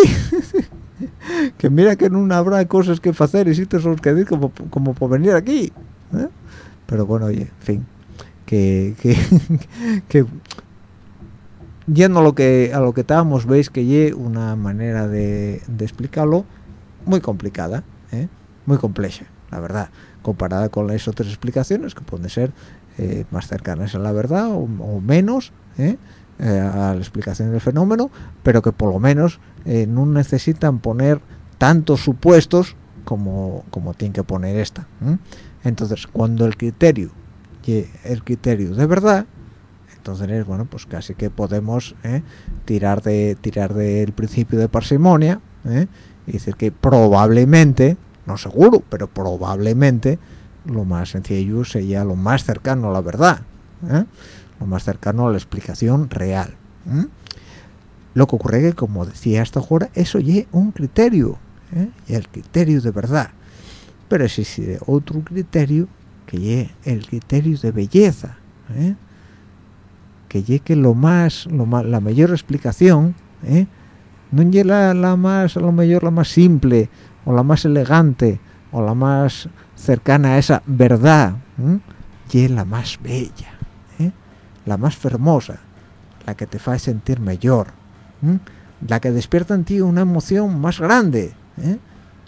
[laughs] que mira que no habrá cosas que hacer y sitios los que como, como por venir aquí. ¿eh? Pero bueno, oye, en fin, que, que, [laughs] que yendo a lo que a lo que estábamos veis que hay una manera de, explicarlo muy complicada, ¿eh? muy compleja, la verdad, comparada con las otras explicaciones que pueden ser eh, más cercanas a la verdad o, o menos, ¿eh? Eh, a la explicación del fenómeno, pero que por lo menos eh, no necesitan poner tantos supuestos como, como tienen que poner esta. Entonces, cuando el criterio, el criterio de verdad, entonces bueno pues casi que podemos eh, tirar de tirar del principio de parsimonia y decir que probablemente no seguro pero probablemente lo más sencillo sería lo más cercano a la verdad más cercano a la explicación real. Lo que ocurre que, como decía hasta ahora, eso es un criterio, ¿eh? y el criterio de verdad. Pero existe otro criterio que es el criterio de belleza, ¿eh? que es que lo más, lo más, la mayor explicación, ¿eh? no es la, la, más, a lo mejor la más simple, o la más elegante, o la más cercana a esa verdad, y es la más bella la más hermosa, la que te hace sentir mejor, la que despierta en ti una emoción más grande. ¿eh?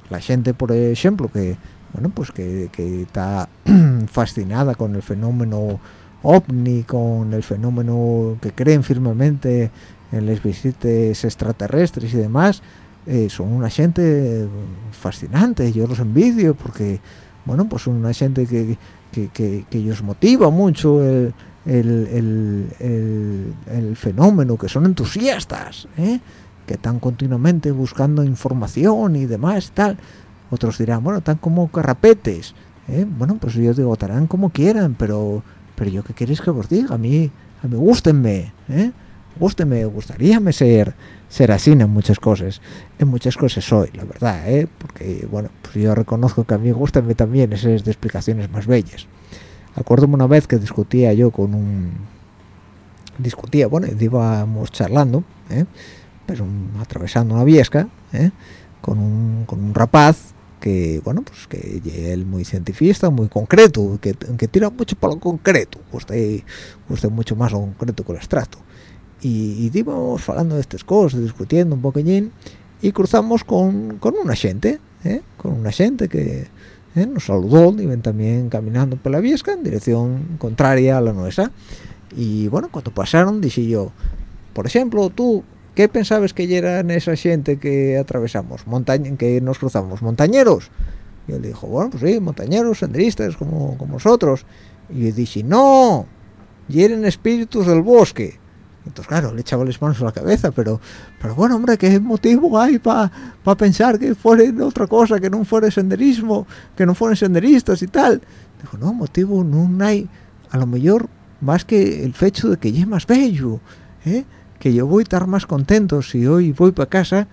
La gente, por ejemplo, que bueno, pues que, está [clears throat] fascinada con el fenómeno ovni, con el fenómeno que creen firmemente en las visitas extraterrestres y demás, eh, son una gente fascinante, yo los envidio porque, bueno, pues son una gente que, que, que, que ellos motiva mucho el, el, el, fenómeno, que son entusiastas, ¿eh? que están continuamente buscando información y demás, tal. Otros dirán, bueno, están como carrapetes. ¿eh? Bueno, pues yo digo, estarán como quieran, pero pero yo qué queréis que os diga, a mí, a mí gustenme, ¿eh? gústeme gustaríame ser ser así en muchas cosas en muchas cosas soy la verdad ¿eh? porque bueno pues yo reconozco que a mí gústame también esas explicaciones más bellas acuérdome una vez que discutía yo con un discutía bueno íbamos charlando ¿eh? pero atravesando una viesca ¿eh? con un, con un rapaz que bueno pues que él muy científico muy concreto que, que tira mucho para lo concreto usted usted mucho más lo concreto que lo abstracto y, y íbamos hablando de estas cosas discutiendo un poquillín y cruzamos con, con una gente ¿eh? con una gente que ¿eh? nos saludó ven también caminando por la viesca en dirección contraria a la nuestra y bueno cuando pasaron dije yo por ejemplo tú ¿Qué pensabas que eran esa gente que atravesamos? Montaña, que nos cruzamos, montañeros. Y él dijo, bueno, pues sí, montañeros, senderistas, como, como nosotros. Y yo dije, no, espíritus del bosque. Entonces, claro, le echaba las manos a la cabeza, pero, pero bueno, hombre, ¿qué motivo hay para pensar que fuera otra cosa, que no fuera senderismo, que no fueran senderistas y tal? Dijo, no, motivo no hay, a lo mejor, más que el hecho de que ya es más bello, ¿eh? que yo voy a estar más contento si hoy voy para casa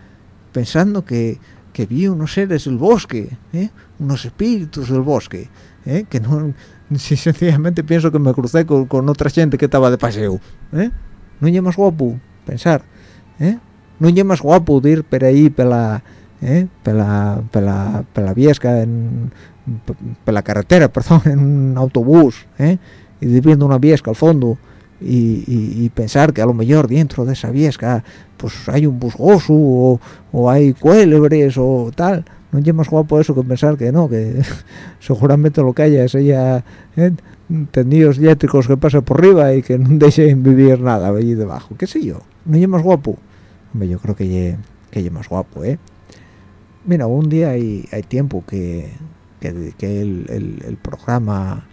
pensando que, que vi unos seres del bosque, ¿eh? unos espíritus del bosque, ¿eh? que no, [laughs] si sencillamente pienso que me crucé con, con otra gente que estaba de paseo. ¿eh? No es más guapo pensar, ¿eh? no es más guapo ir por ahí pela, ¿eh? pela, pela, pela viesca, en, pela carretera, [laughs] perdón, en un autobús, ¿eh? y viendo una viesca al fondo, y, y, y, pensar que a lo mejor dentro de esa viesca pues hay un busgoso o, o, hay cuélebres o tal no es más guapo eso que pensar que no que [laughs] seguramente lo que haya es ella ¿eh? tendidos eléctricos que pasan por arriba y que no [laughs] dejen vivir nada allí debajo qué sé yo no es más guapo Hombre, yo creo que que es más guapo eh mira un día hay, hay tiempo que, que, que el, el, programa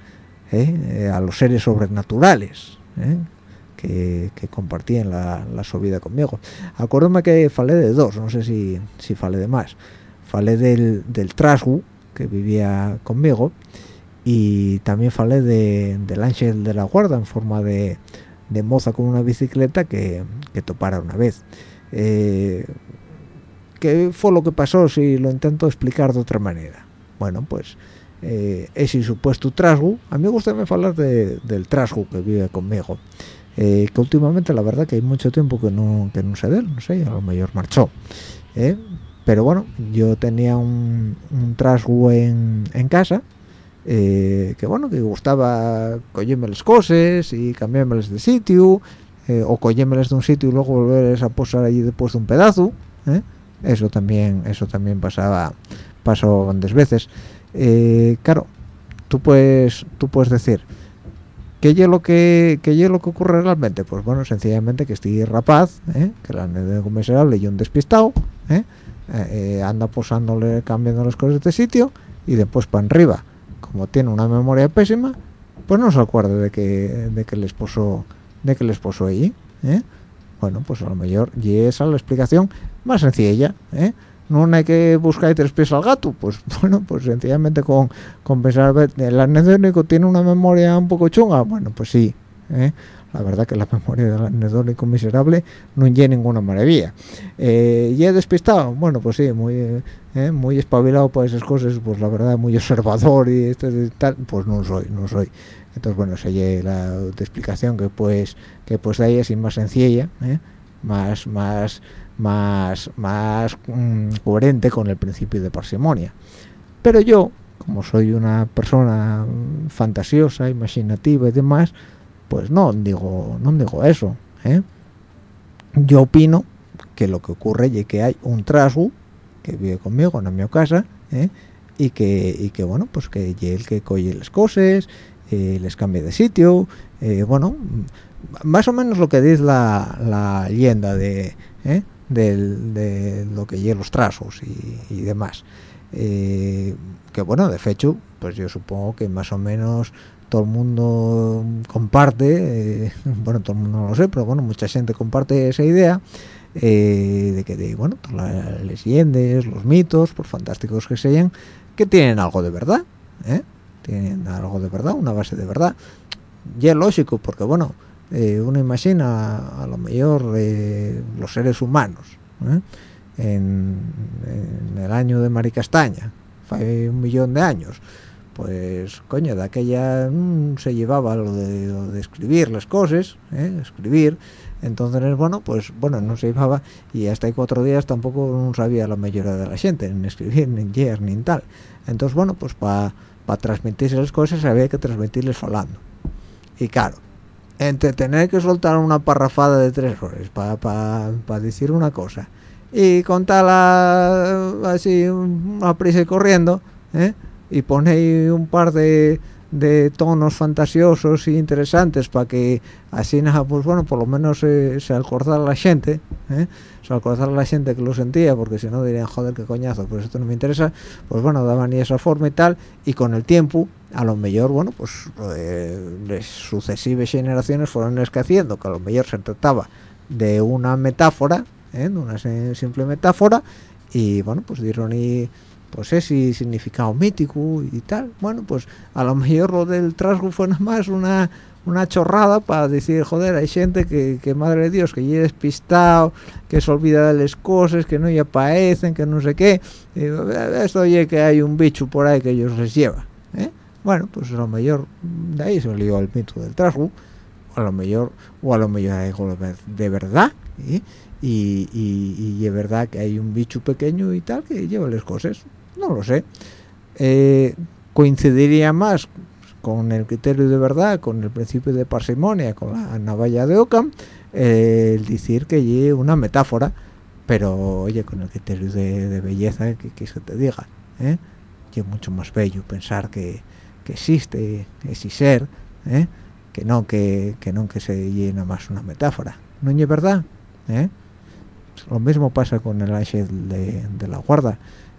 ¿eh? a los seres sobrenaturales ¿eh? que, que, compartían la, la su vida conmigo. Acuérdame que falé de dos, no sé si, si falé de más. Falé del, del Trasgu, que vivía conmigo, y también falé de, del ángel de la guarda en forma de, de moza con una bicicleta que, que topara una vez. Eh, ¿Qué fue lo que pasó si lo intento explicar de otra manera? Bueno, pues eh, ese supuesto trasgo a mí me gusta hablar de, del trasgo que vive conmigo eh, que últimamente la verdad que hay mucho tiempo que no que no sé de él no sé a lo mejor marchó eh, pero bueno yo tenía un, un trasgo en, en casa eh, que bueno que gustaba cogerme las cosas y cambiármelas de sitio eh, o cogérmelas de un sitio y luego volver a posar allí después de un pedazo ¿eh? eso también eso también pasaba pasó grandes veces eh, claro tú puedes tú puedes decir ¿qué es lo que qué es lo que ocurre realmente? pues bueno sencillamente que estoy rapaz ¿eh? que la miserable y un despistado ¿eh? Eh, anda posándole cambiando las cosas de sitio y después para arriba como tiene una memoria pésima pues no se acuerda de que de que el esposo de que el esposo allí bueno pues a lo mejor y esa es la explicación más sencilla ¿eh? no hay que buscar tres pies al gato pues [laughs] bueno pues sencillamente con, con pensar el anedónico tiene una memoria un poco chunga bueno pues sí ¿eh? La verdad que la [laughs] memoria del anedónico miserable no tiene ninguna maravilla. Eh, y he despistado. Bueno pues sí muy eh, muy espabilado por esas cosas pues la verdad muy observador y, esto tal pues no soy no soy. Entonces bueno es la explicación que pues que pues ahí es más sencilla más más más, más mmm, coherente con el principio de parsimonia. Pero yo, como soy una persona fantasiosa, imaginativa y demás, pues no digo, no digo eso. ¿eh? Yo opino que lo que ocurre es que hay un trasgo que vive conmigo en mi casa ¿eh? y que y que bueno pues que el que coge las cosas eh, les cambia de sitio bueno más o menos lo que dice la, la leyenda de del, de lo que llevan los trazos y, y demás que bueno de hecho pues yo supongo que más o menos todo el mundo comparte eh, [laughs] bueno todo el mundo no lo sé pero bueno mucha gente comparte esa idea eh, de que de bueno las leyendas los mitos por fantásticos que sean que tienen algo de verdad ¿eh? tienen algo de verdad una base de verdad y es lógico porque bueno eh, uno imagina a, lo mejor los seres humanos en, el año de Maricastaña hace un millón de años pues coño de aquella mm, se llevaba lo de, escribir las cosas escribir. Entonces bueno pues bueno no se llevaba y hasta hay cuatro días tampoco no sabía la mayoría de la gente ni escribir ni leer ni tal. Entonces bueno pues para transmitirse las cosas había que transmitirles hablando. Y claro entre tener que soltar una parrafada de tres horas para decir una cosa y contarla así a prisa y corriendo ¿eh? Y ponéis un par de de tonos fantasiosos e interesantes para que así pues bueno por lo menos se acordara la gente ¿eh? se acordara la gente que lo sentía porque si no dirían joder qué coñazo pues esto no me interesa pues bueno daban y esa forma y tal y con el tiempo a lo mejor bueno pues eh, las sucesivas generaciones fueron escaciendo que a lo mejor se trataba de una metáfora ¿eh? de una simple metáfora y bueno pues dieron y pues ese significado mítico y tal bueno pues a lo mejor lo del trasgo fue nada más una una chorrada para decir joder hay gente que, que madre de dios que ya despistado que se olvida de las cosas que no ya aparecen que no sé qué esto oye que hay un bicho por ahí que ellos les lleva ¿eh? bueno pues a lo mejor de ahí salió el mito del trasgo a lo mejor o a lo mejor algo de verdad ¿eh? y, y, es verdad que hay un bicho pequeño y tal que lleva las cosas no lo sé. Eh, coincidiría más con el criterio de verdad con el principio de parsimonia con la navalla de Ockham eh, el decir que lleve una metáfora pero oye con el criterio de, belleza que, que, se te diga ¿eh? es mucho más bello pensar que, que existe ese ser ¿eh? que no que, que no que se llena más una metáfora. No es verdad lo mismo pasa con el ángel de, la guarda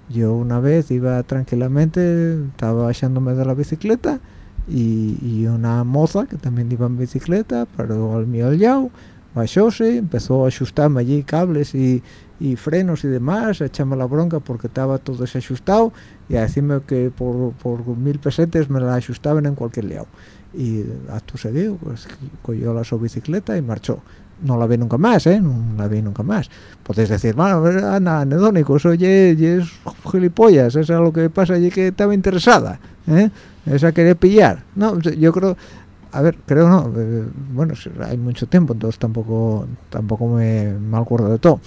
yo una vez iba tranquilamente estaba echándome de la bicicleta y, una moza que también iba en bicicleta paró al mío yao bajóse empezó a ajustarme allí cables y, frenos y demás a echarme la bronca porque estaba todo desajustado y a decirme que por, por mil pesetes me la ajustaban en cualquier lado. Y a tu seguido pues cogió la su bicicleta y marchó no la vi nunca más, ¿eh? No la vi nunca más. Podéis decir, bueno, anda, anedónico, eso ya es gilipollas, eso es lo que pasa allí que estaba interesada, ¿eh? Esa quería pillar. No, yo creo, a ver, creo no, eh, bueno, hay mucho tiempo, entonces tampoco tampoco me, me acuerdo de todo.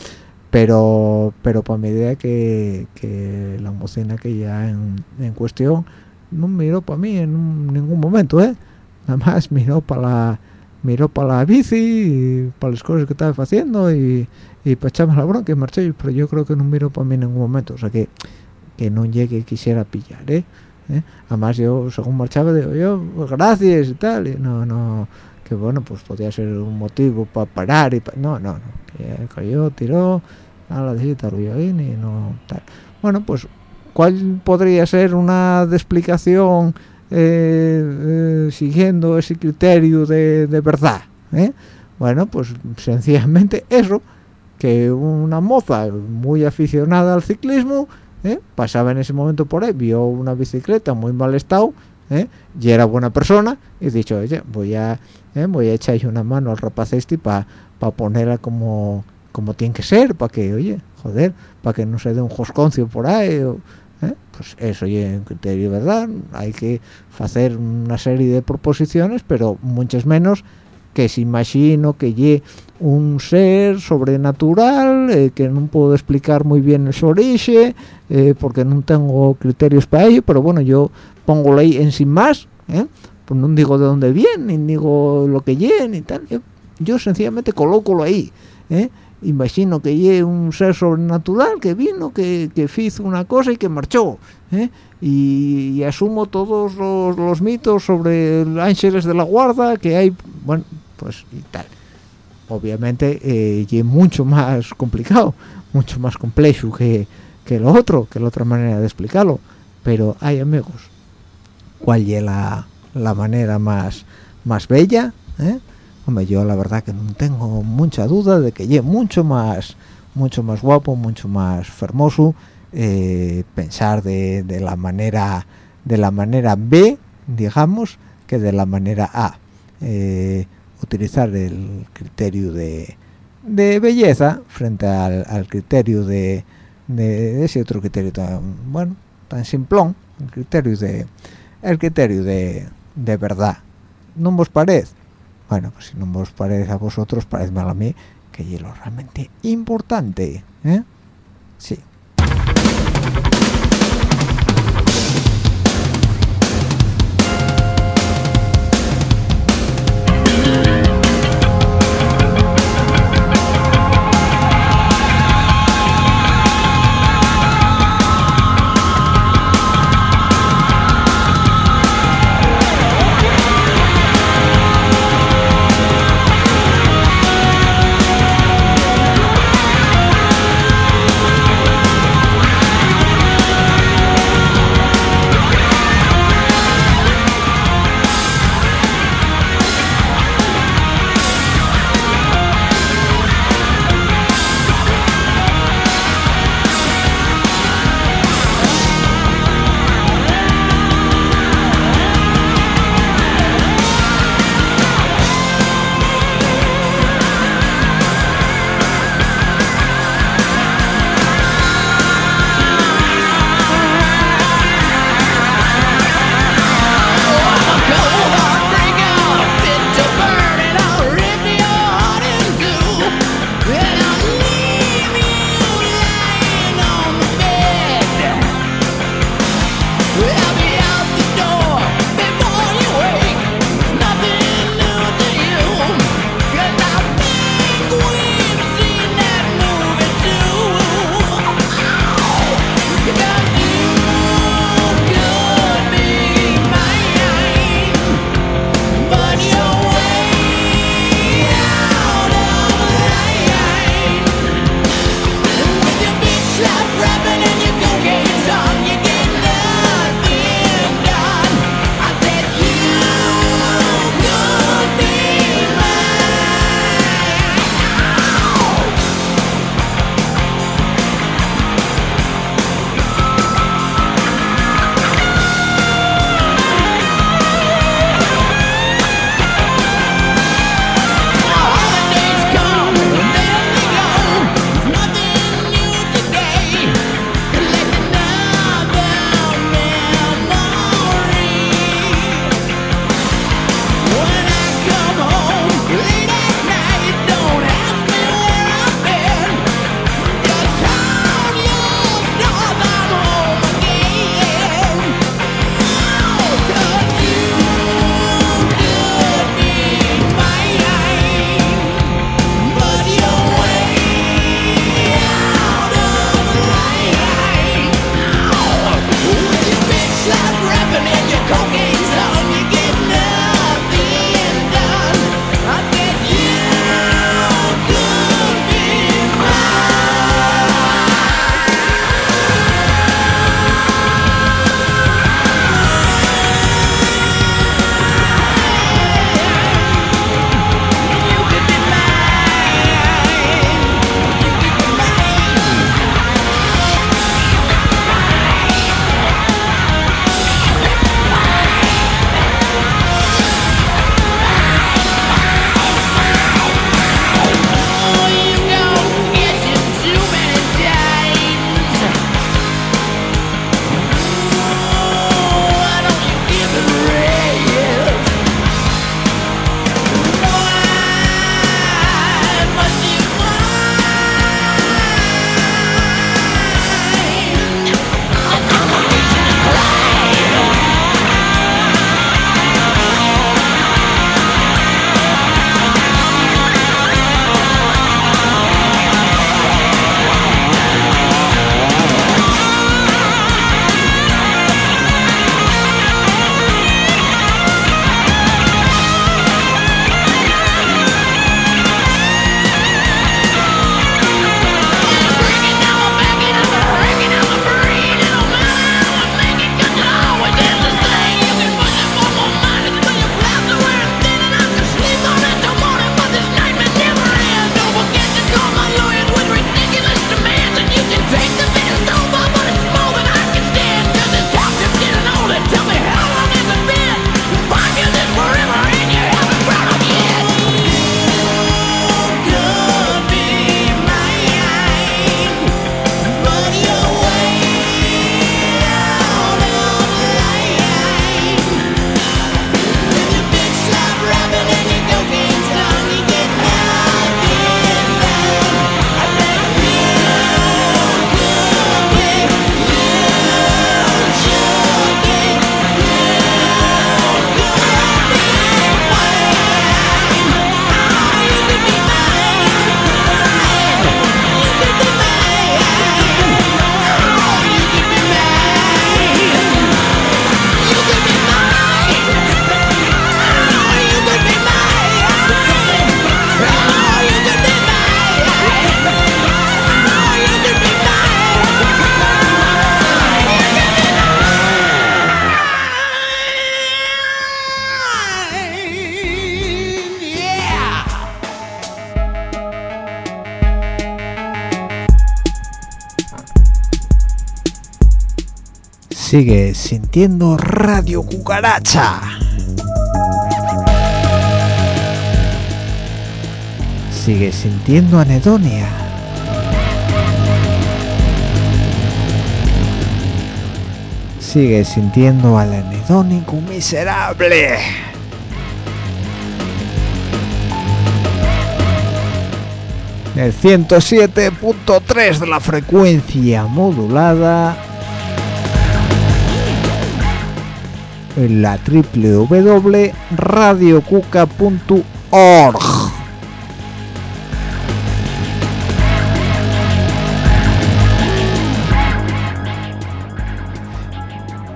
Pero pero para mi idea que, que la mocina que ya en, en cuestión no miró para mí en ningún momento, ¿eh? Nada más miró para la miró para la bici para las cosas que estaba haciendo y, y para echarme la bronca y marché. Pero yo creo que no miró para mí en ningún momento. O sea que que no llegue quisiera pillar ¿eh? ¿Eh? además yo según marchaba digo yo pues gracias y tal y no no que bueno pues podía ser un motivo para parar y no no no. Que cayó tiró a la visita y no tal. Bueno pues cuál podría ser una de explicación eh, eh, siguiendo ese criterio de, verdad ¿eh? bueno pues sencillamente [laughs] eso que una moza muy aficionada al ciclismo pasaba en ese momento por ahí vio una bicicleta muy mal estado y era buena persona y dicho oye voy a voy a echarle una mano al rapaz este para ponerla como como tiene que ser para que oye joder para que no se dé un josconcio por ahí ¿eh? pues eso y en criterio verdad hay que hacer una serie de proposiciones pero muchas menos que se imagino que lle un ser sobrenatural eh, que no puedo explicar muy bien el origen eh, porque no tengo criterios para ello pero bueno yo pongo ahí en sin más pues no digo de dónde viene ni digo lo que lle ni tal. Yo, sencillamente coloco ahí imagino que llegue un ser sobrenatural que vino, que, que hizo una cosa y que marchó. ¿eh? Y, asumo todos los, mitos sobre ángeles de la guarda que hay, bueno, pues y tal. Obviamente, eh, y mucho más complicado, mucho más complejo que, que lo otro, que la otra manera de explicarlo. Pero hay amigos, ¿cuál es la, la manera más, más bella? ¿eh? Hombre yo la verdad que no tengo mucha duda de que llegue mucho más mucho más guapo mucho más fermoso eh, pensar de, la manera de la manera B digamos que de la manera A. Eh, utilizar el criterio de, de belleza frente al, al criterio de, de, ese otro criterio tan bueno tan simplón el criterio de el criterio de, de verdad. No vos parece bueno pues si no vos parece a vosotros parece a mí que es lo realmente importante ¿eh? sí sigue sintiendo Radio Cucaracha. Sigue sintiendo anedonia. Sigue sintiendo al anedónico miserable. El 107.3 de la frecuencia modulada en la www.radiocuca.org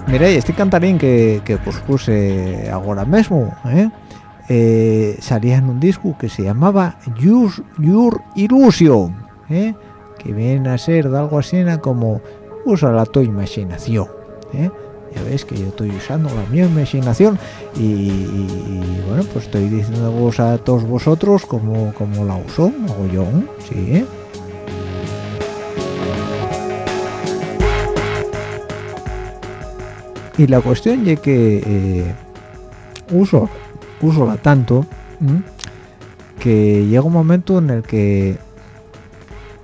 Mira, este cantarín que, que puse ahora mismo, ¿eh? Eh, salía en un disco que se llamaba Use Your Illusion, ¿eh? que viene a ser de algo así como usa la tu imaginación. ¿eh? Ya ves que yo estoy usando la mi imaginación y, bueno, pues estoy diciendo a todos vosotros como, como la uso, o yo, ¿sí? Y la cuestión es que uso la tanto que llega un momento en el que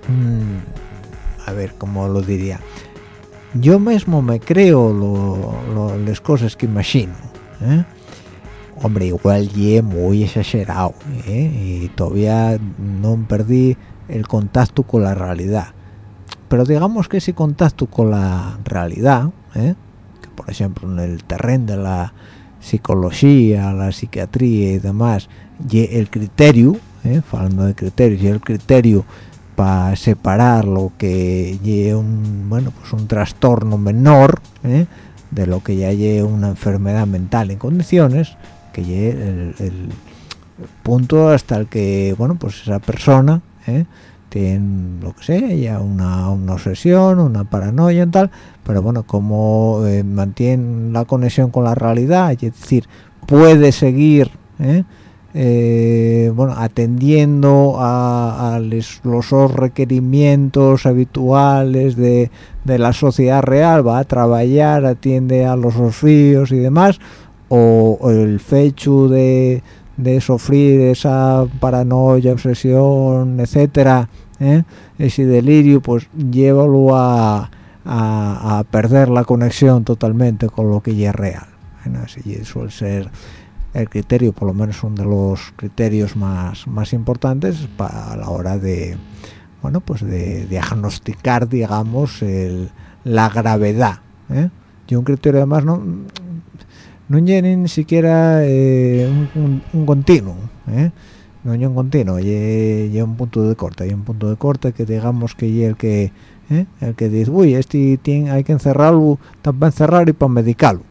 mm, a ver cómo lo diría yo mismo me creo las cosas que imagino ¿eh? hombre igual ye muy exagerado ¿eh? y todavía no perdí el contacto con la realidad pero digamos que ese contacto con la realidad ¿eh? que por ejemplo en el terreno de la psicología, la psiquiatría y demás, y el criterio, eh, hablando de criterios, y el criterio para separar lo que lleve un bueno pues un trastorno menor eh, de lo que ya lleve una enfermedad mental en condiciones que lleve el, punto hasta el que bueno pues esa persona eh, tiene lo que sea ya una, una obsesión una paranoia y tal pero bueno como eh, mantiene la conexión con la realidad es decir puede seguir ¿eh? Eh, bueno atendiendo a, los requerimientos habituales de, la sociedad real va a trabajar atiende a los desafíos y demás o, el fecho de, de sufrir esa paranoia obsesión etcétera ese delirio pues llévalo a a, perder la conexión totalmente con lo que ya es real. Así suele ser el criterio, por lo menos uno de los criterios más, más importantes para la hora de, bueno, pues de, diagnosticar, digamos, la gravedad. ¿eh? Y un criterio además no no ni siquiera eh, un, continuo, ¿eh? no hay un continuo, hay un punto de corte, hay un punto de corte que digamos que y el que el que dice uy este tiene, hay que encerrarlo para encerrar y para medicarlo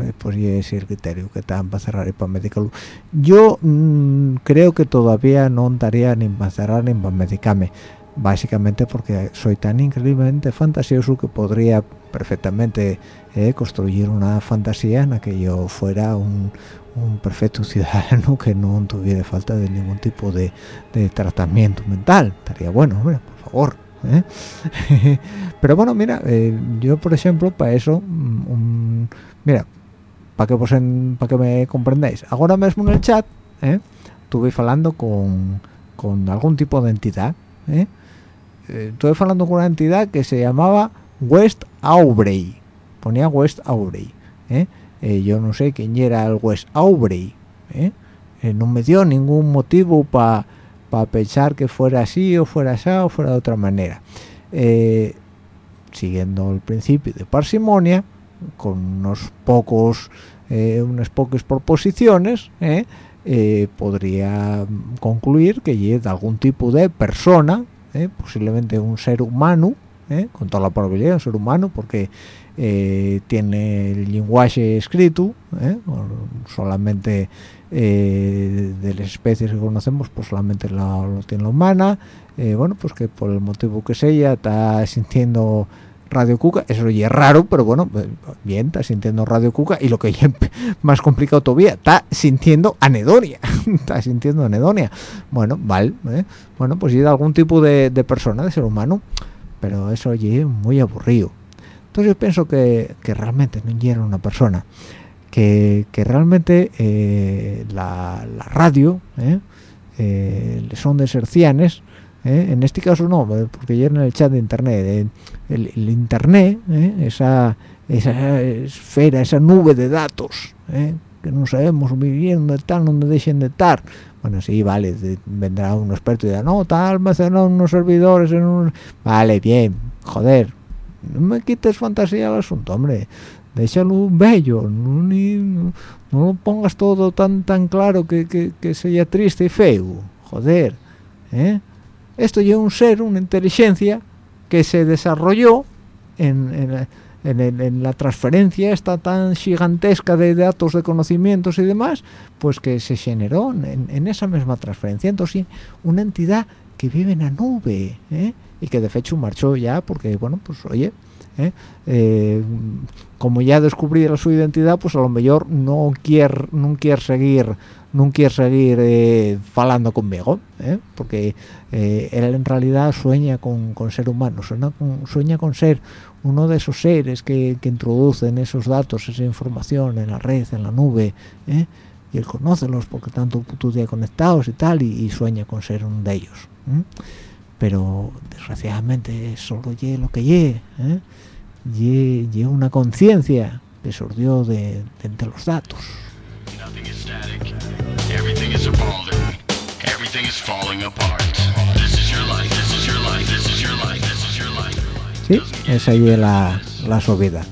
¿eh? Eh, ya es el criterio que están para cerrar y para medicarlo yo mm, creo que todavía no estaría ni para cerrar ni para medicarme básicamente porque soy tan increíblemente fantasioso que podría perfectamente construir una fantasía en la que yo fuera un, perfecto [laughs] ciudadano que no tuviera falta de ningún tipo de, tratamiento mental estaría bueno por favor ¿eh? [laughs] pero bueno mira eh, yo por ejemplo para eso mm, mira para que para que me comprendáis ahora mismo en el chat ¿eh? estuve hablando con, con algún tipo de entidad estuve hablando con una entidad que se llamaba West Aubrey ponía West Aubrey yo no sé quién era el West Aubrey no me dio ningún motivo para para pensar que fuera así o fuera así o fuera de otra manera. Eh, siguiendo el principio de parsimonia, con unos pocos, eh, unas pocas proposiciones, eh, podría concluir que es algún tipo de persona, posiblemente un ser humano, con toda la probabilidad un ser humano, porque tiene el lenguaje escrito, solamente eh, de las especies que conocemos pues solamente lo, tiene la humana eh, bueno pues que por el motivo que sea está sintiendo radio cuca eso ya es raro pero bueno pues, bien está sintiendo radio cuca y lo que es [laughs] más complicado todavía está sintiendo anedonia [laughs] está sintiendo anedonia bueno vale ¿eh? bueno pues de algún tipo de, persona de ser humano pero eso es muy aburrido entonces yo pienso que, que realmente no era una persona que, que realmente eh, la, la, radio ¿eh? eh, son de sercianes ¿eh? en este caso no porque ya en el chat de internet el, el, internet esa esa esfera esa nube de datos que no sabemos muy bien dónde están dónde dejen de estar. Bueno sí vale vendrá un experto y dirá no está almacenado unos servidores en un vale bien joder no me quites fantasía al asunto hombre. Déjalo bello no, no, lo pongas todo tan tan claro que, que, que sea triste y feo joder ¿eh? Esto es un ser una inteligencia que se desarrolló en, en, en, la transferencia esta tan gigantesca de datos de conocimientos y demás pues que se generó en, esa misma transferencia entonces una entidad que vive en la nube ¿eh? y que de hecho marchó ya porque bueno pues oye ¿eh? Eh, como ya descubrí su identidad pues a lo mejor no quiere no quiere seguir no quiere seguir eh, falando conmigo ¿eh? porque eh, él en realidad sueña con, ser humano sueña con, ser uno de esos seres que, que, introducen esos datos esa información en la red en la nube y él conócelos porque tanto tu día conectados y tal y, sueña con ser uno de ellos pero desgraciadamente solo ye lo que ye, ye una conciencia que surgió de, de, entre los datos Everything is evolving. Everything is falling apart. This is your life. Sí, esa es la, la subida.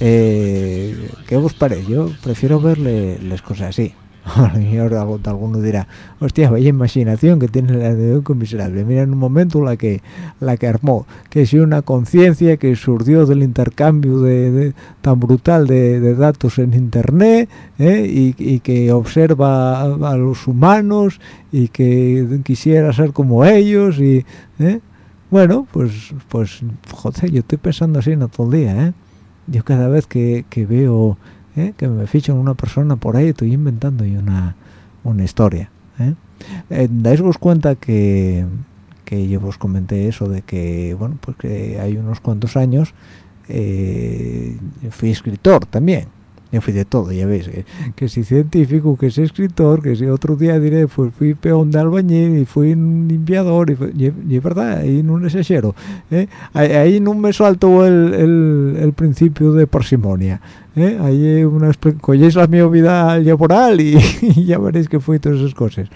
Eh, ¿Qué os parece? Yo prefiero verle las cosas así [laughs] alguno dirá hostia vaya imaginación que tiene la de un miserable mira en un momento la que la que armó que es una conciencia que surgió del intercambio de, tan brutal de, datos en internet ¿eh? y, y, que observa a, los humanos y que quisiera ser como ellos y ¿eh? bueno pues pues joder yo estoy pensando así no todo el día ¿eh? yo cada vez que, que veo ¿eh? que me fichan una persona por ahí estoy inventando y una, una historia ¿eh? Eh, dais vos cuenta que, que yo os comenté eso de que bueno pues que hay unos cuantos años fui escritor también yo fui de todo, ya veis, que, que si científico, que si escritor, que si otro día diré, pues fui peón de albañil y fui limpiador, y, y, y es verdad, ahí no es exagero, ¿eh? ahí, ahí, no me salto el, el, el principio de parsimonia, ¿eh? ahí una, colléis la mi vida laboral y, [laughs] y, ya veréis que fui todas esas cosas.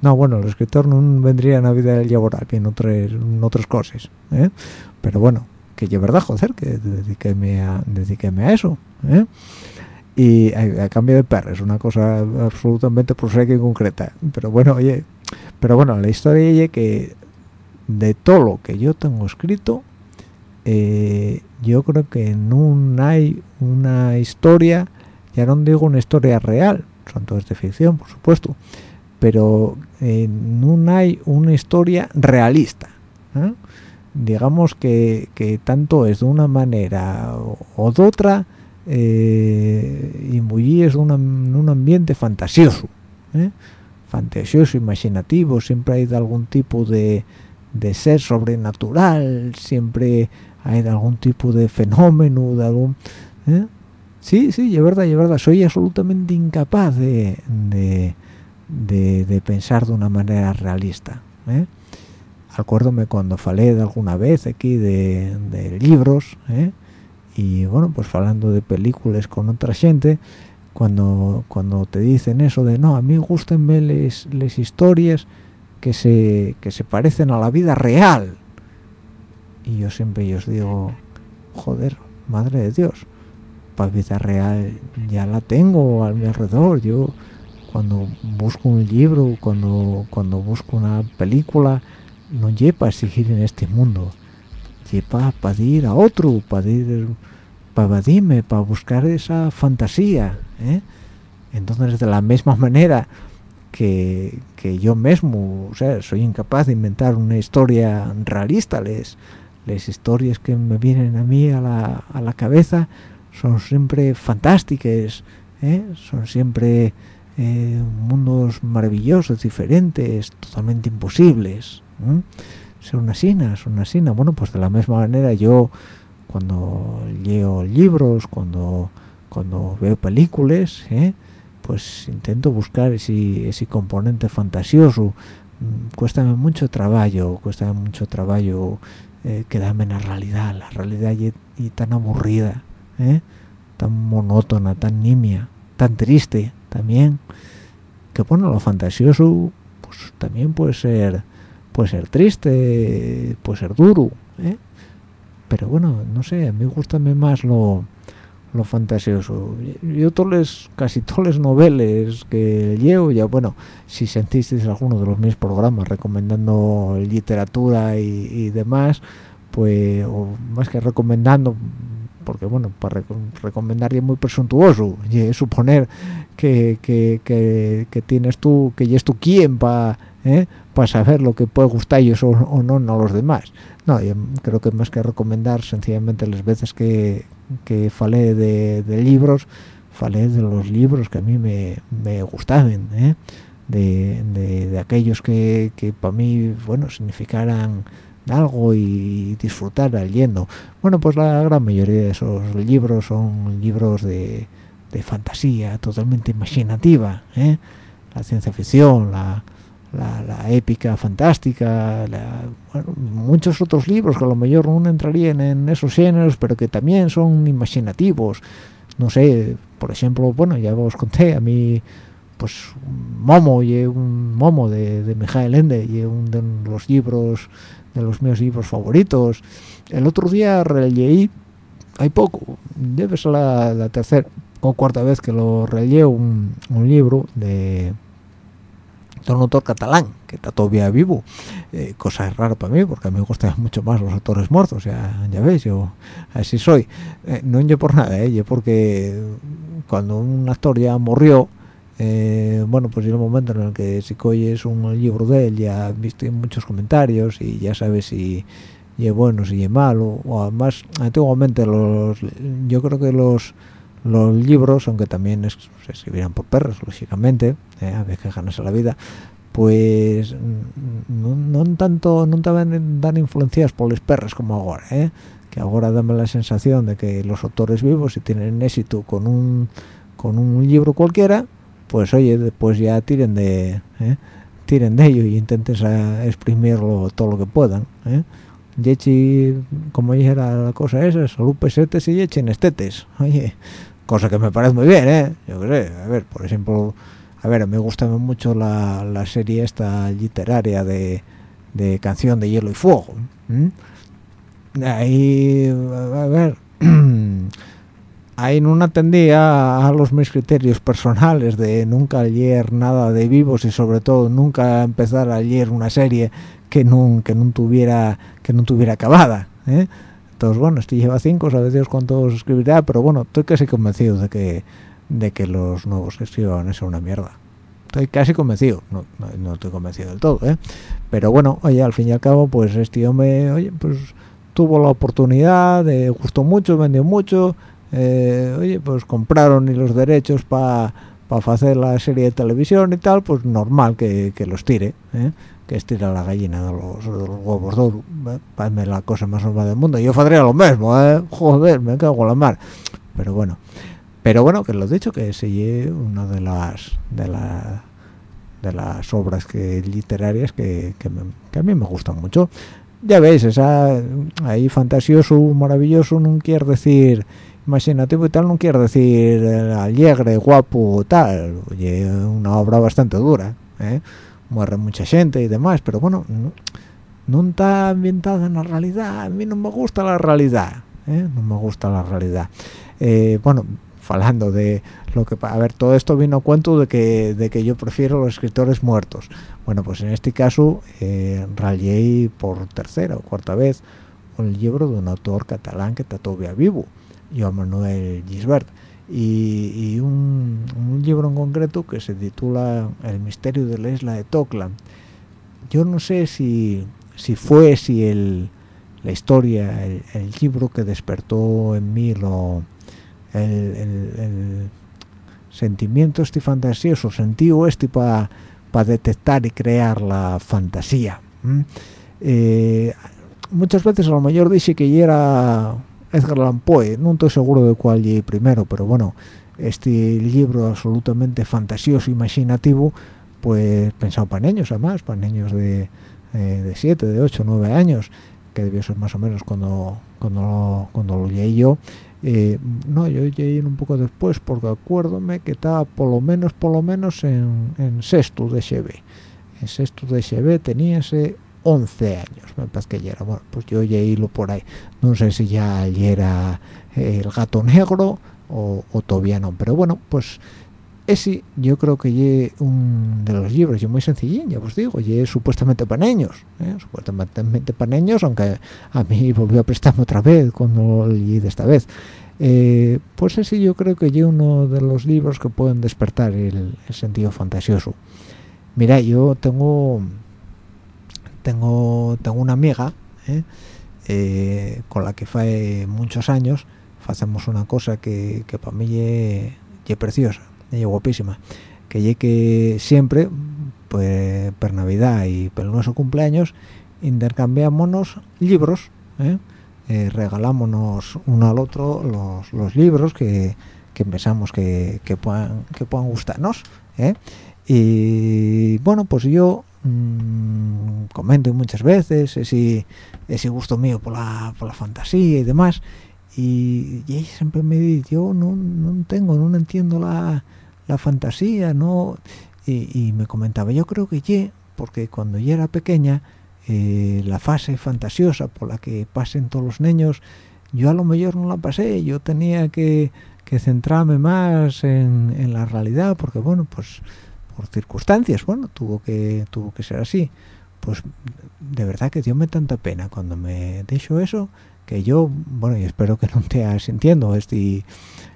No, bueno, el escritor no vendría en la vida laboral, bien otras, otras cosas, ¿eh? pero bueno, que es verdad, joder, que dediquéme a, dediquéme a eso, ¿eh? y a, a, cambio de perros una cosa absolutamente prosaica y concreta pero bueno oye pero bueno la historia es que de todo lo que yo tengo escrito eh, yo creo que no hay una historia ya no digo una historia real son todas de ficción por supuesto pero eh, no hay una historia realista digamos que, que tanto es de una manera o, de otra eh, y muy es un, un ambiente fantasioso ¿eh? fantasioso imaginativo siempre hay de algún tipo de, de, ser sobrenatural siempre hay de algún tipo de fenómeno de algún ¿eh? sí sí es verdad es verdad soy absolutamente incapaz de, de, de, pensar de una manera realista ¿eh? acuérdome cuando falé alguna vez aquí de, de libros ¿eh? y bueno pues hablando de películas con otra gente cuando cuando te dicen eso de no a mí gusten las historias que se que se parecen a la vida real y yo siempre os digo joder madre de dios para vida real ya la tengo a mi alrededor yo cuando busco un libro cuando cuando busco una película no lleva a seguir en este mundo para pa ir a otro, para ir para dime, para buscar esa fantasía. ¿eh? Entonces, de la misma manera que, que, yo mismo, o sea, soy incapaz de inventar una historia realista, les, las historias que me vienen a mí a la, a la cabeza son siempre fantásticas, ¿eh? son siempre eh, mundos maravillosos, diferentes, totalmente imposibles. son una sina, son una sina. Bueno, pues de la misma manera yo cuando leo libros cuando cuando veo películas ¿eh? pues intento buscar ese, ese componente fantasioso mm, cuesta mucho trabajo cuesta mucho trabajo eh, quedarme en la realidad la realidad y, tan aburrida ¿eh? tan monótona tan nimia tan triste también que bueno lo fantasioso pues también puede ser puede ser triste puede ser duro ¿eh? pero bueno no sé a mí gusta más lo lo fantasioso yo todos casi todas las novelas que llevo ya bueno si sentisteis alguno de los mis programas recomendando literatura y, demás pues o más que recomendando porque bueno para recomendar es muy presuntuoso y suponer que, que, tienes tú que ya es tú quien para ¿eh? para saber lo que puede gustar o, o no a los demás no yo creo que más que recomendar sencillamente las veces que que falé de, libros falé de los libros que a mí me, me gustaban ¿eh? de, aquellos que, que para mí bueno significaran algo y disfrutar leyendo bueno pues la gran mayoría de esos libros son libros de, de fantasía totalmente imaginativa ¿eh? la ciencia ficción la, la, épica fantástica, muchos otros libros que a lo mejor no entrarían en esos géneros, pero que también son imaginativos. No sé, por ejemplo, bueno, ya os conté, a mí, pues, Momo, y un Momo de, de Mijael Ende, y uno de los libros, de los míos libros favoritos. El otro día releí, hay poco, debe ser la, tercera o cuarta vez que lo releí un libro de de un autor catalán que está todavía vivo. Eh, cosa rara para mí porque a mí me gustan mucho más los autores muertos ya ya veis yo así soy. Eh, no yo por nada eh, porque cuando un actor ya murió eh, bueno pues en el momento en el que si coges un libro de él ya visto muchos comentarios y ya sabes si es bueno si es malo o además antiguamente los yo creo que los los libros, aunque también se escribieran por perros, lógicamente, eh, a veces ganarse la vida, pues no, tanto, no estaban tan influenciadas por los perros como ahora, eh, que ahora dame la sensación de que los autores vivos, si tienen éxito con un, con un libro cualquiera, pues oye, después ya tiren de, eh, tiren de ello y intenten exprimirlo todo lo que puedan. Eh. Yechi, como dijera la cosa esa, salud pesetes y echen estetes. Oye, cosa que me parece muy bien, ¿eh? Yo qué sé, a ver, por ejemplo, a ver, me gusta mucho la, la serie esta literaria de, de Canción de Hielo y Fuego. Ahí, a ver, [clears throat] ahí no atendía a los mis criterios personales de nunca leer nada de vivos y sobre todo nunca empezar a leer una serie que no, que no tuviera que no tuviera acabada, ¿eh? Bueno este lleva cinco sabe Dios cuántos escribirá pero bueno estoy casi convencido de que de que los nuevos que escriban son una mierda estoy casi convencido no, no, estoy convencido del todo ¿eh? pero bueno oye al fin y al cabo pues este hombre oye pues tuvo la oportunidad de gustó mucho vendió mucho eh, oye pues compraron y los derechos para para hacer la serie de televisión y tal pues normal que, que los tire ¿eh? Que estira la gallina de los, huevos de oro ¿eh? la cosa más normal del mundo yo podría lo mismo ¿eh? joder me cago en la mar pero bueno pero bueno que lo he dicho que se una de las de la de las obras que literarias que, a mí me gustan mucho ya veis esa ahí fantasioso maravilloso no quiere decir imaginativo y tal no quiere decir alegre guapo tal una obra bastante dura ¿eh? Muere mucha gente y demás, pero bueno, no, está ambientada en la realidad, a mí no me gusta la realidad, ¿eh? no me gusta la realidad. Eh, bueno, hablando de lo que a ver todo esto vino a cuento de que de que yo prefiero los escritores muertos bueno pues en este caso eh, por tercera o cuarta vez un libro de un autor catalán que está todavía vivo Joan Manuel Gisbert y, un, libro en concreto que se titula El misterio de la isla de Tokla. Yo no sé si, si fue si el, la historia, el, libro que despertó en mí lo, el, sentimiento este fantasioso, sentido este para detectar y crear la fantasía. Eh, muchas veces a lo mejor dice que ya era Edgar Allan Poe no estoy seguro de cuál llegué primero pero bueno este libro absolutamente fantasioso imaginativo pues pensado para niños además para niños de, eh, de 7, de 8, 9 años que debió ser más o menos cuando cuando, cuando lo leí yo. Eh, no, yo llegué un poco después porque acuérdome que estaba por lo menos por lo menos en, sexto de XB en sexto de XB tenía ese 11 años me parece que ya era bueno pues yo llegué lo por ahí. No sé si ya era el gato negro o, todavía no pero bueno pues ese yo creo que es un de los libros y muy sencillín ya os digo y es supuestamente para niños ¿eh? supuestamente para niños aunque a mí [laughs] volvió a prestarme otra vez cuando leí de esta vez. Eh, pues ese yo creo que es uno de los libros que pueden despertar el, sentido fantasioso. Mira yo tengo tengo tengo una amiga ¿eh? con la que fue muchos años hacemos una cosa que, que para mí es preciosa es guapísima que que siempre pues per navidad y por nuestro cumpleaños intercambiámonos libros ¿eh? Eh, regalámonos uno al otro los, libros que, pensamos que, puedan que puedan gustarnos ¿eh? y bueno pues yo mmm, comento muchas veces ese, ese gusto mío por la, por la fantasía y demás y, ella siempre me dice yo no, no tengo no entiendo la, la fantasía no y, me comentaba yo creo que ye porque cuando yo era pequeña eh, la fase fantasiosa por la que pasen todos los niños yo a lo mejor no la pasé yo tenía que, que centrarme más en, en, la realidad porque bueno pues por circunstancias bueno tuvo que tuvo que ser así pues de verdad que dio me tanta pena cuando me dijo eso que yo, bueno, y espero que no te sintiendo este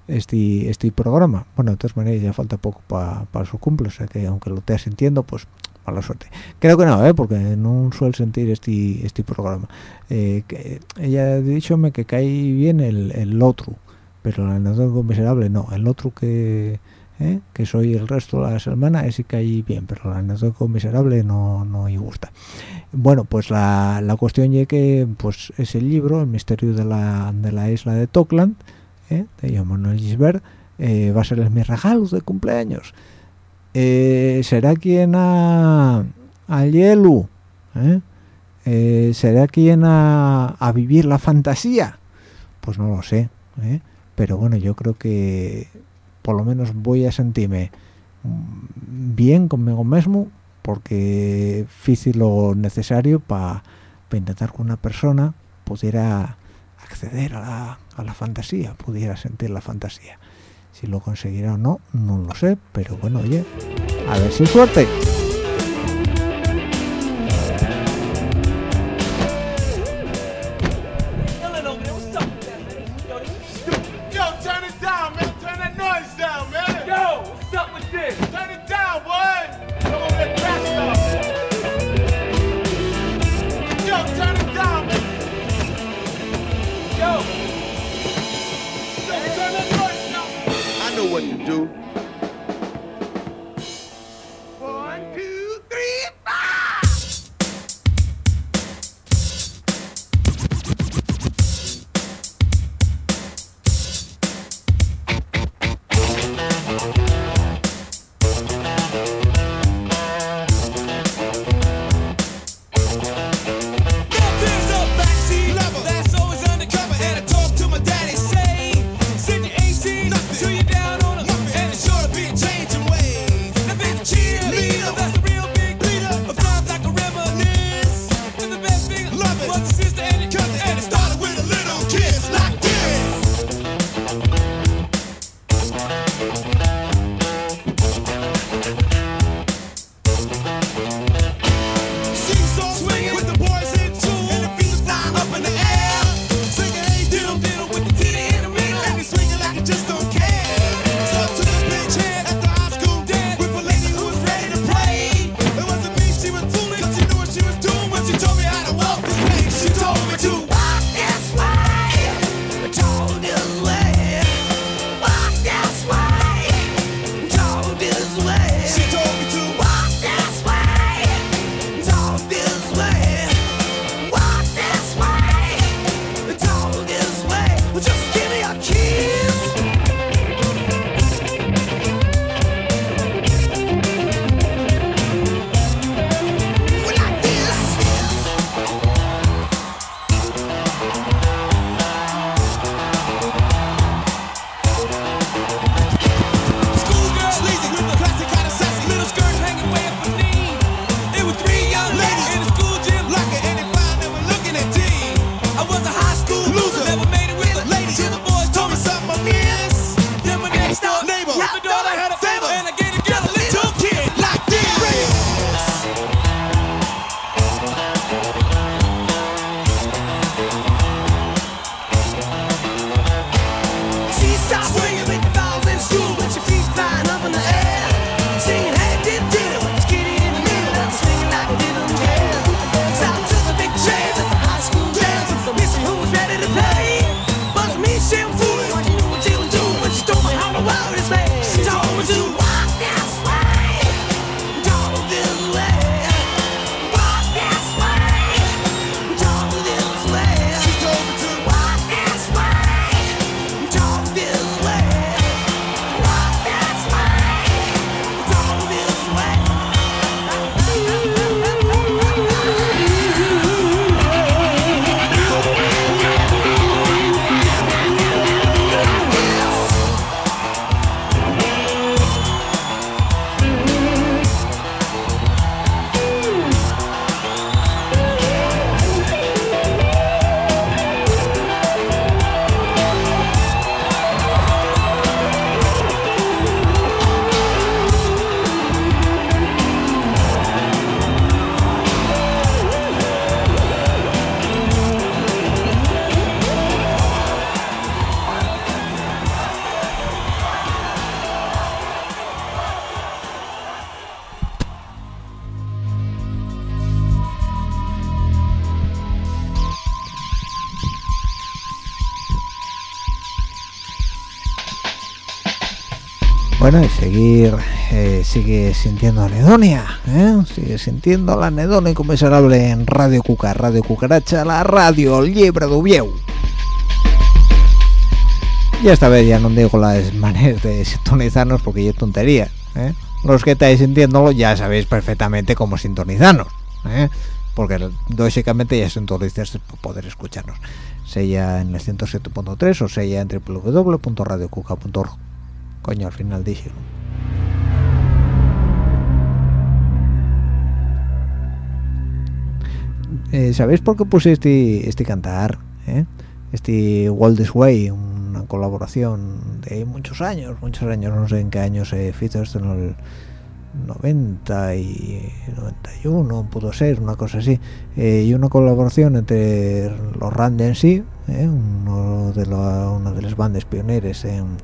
este este programa. Bueno, de todas maneras ya falta poco para su cumple, o sea que aunque lo estés sintiendo, pues mala suerte. Creo que no, ¿eh? porque no suelo sentir este este programa. Eh, ella ha dicho que cae bien el, el otro, pero el miserable no, el otro que ¿eh? que soy el resto de la semana ese que hay bien pero la anecdótico miserable no no me gusta. Bueno pues la, la cuestión es que pues ese libro el misterio de la, de la isla de Tokland ¿eh? de Manuel Gisbert eh, va a ser el mi regalo de cumpleaños. Eh, será quien a al hielo será quien a, a vivir la fantasía pues no lo sé pero bueno yo creo que por lo menos voy a sentirme bien conmigo mismo porque hice lo necesario para intentar que una persona pudiera acceder a la, a la fantasía, pudiera sentir la fantasía. Si lo conseguirá o no, no lo sé, pero bueno, oye, a ver si suerte. Bueno, y seguir, eh, sigue sintiendo anedonia, ¿eh? sigue sintiendo la anedonia inconmensurable en Radio Cuca, Radio Cucaracha, la radio libre de Ubieu. Y esta vez ya no digo las maneras de sintonizarnos porque ya es tontería. ¿eh? Los que estáis sintiéndolo ya sabéis perfectamente cómo sintonizarnos. ¿eh? Porque lógicamente ya sintonizas para poder escucharnos. Sea en el 107.3 o sea en www.radiocuca.org. Coño, al final dije. Eh, ¿Sabéis por qué puse este, este cantar? ¿Eh? Este Walt This Way, una colaboración de muchos años, muchos años, no sé en qué años se hizo esto, en el 90 y 91, pudo ser, una cosa así, eh, y una colaboración entre los Rand sí, eh, uno de la, una de las bandas pioneras en,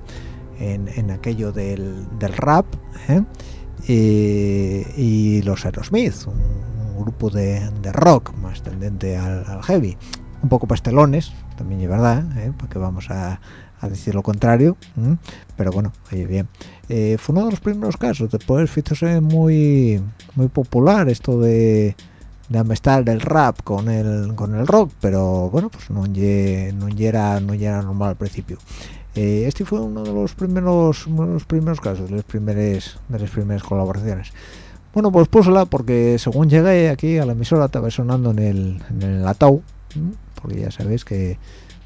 en, aquello del, del rap, eh, y, los Aerosmith, un, grupo de, de, rock más tendente al, heavy, un poco pastelones, también es verdad, porque vamos a, a decir lo contrario, pero bueno, oye bien. Eh, fue uno de los primeros casos, después fíjese muy muy popular esto de, de amestar el rap con el con el rock, pero bueno, pues no, no, era, no era normal al principio. Eh, este fue uno de los primeros los primeros casos, de las primeras, las primeras colaboraciones. Bueno, pues púsela porque según llegué aquí a la emisora estaba sonando en el, en el atau, porque ya sabéis que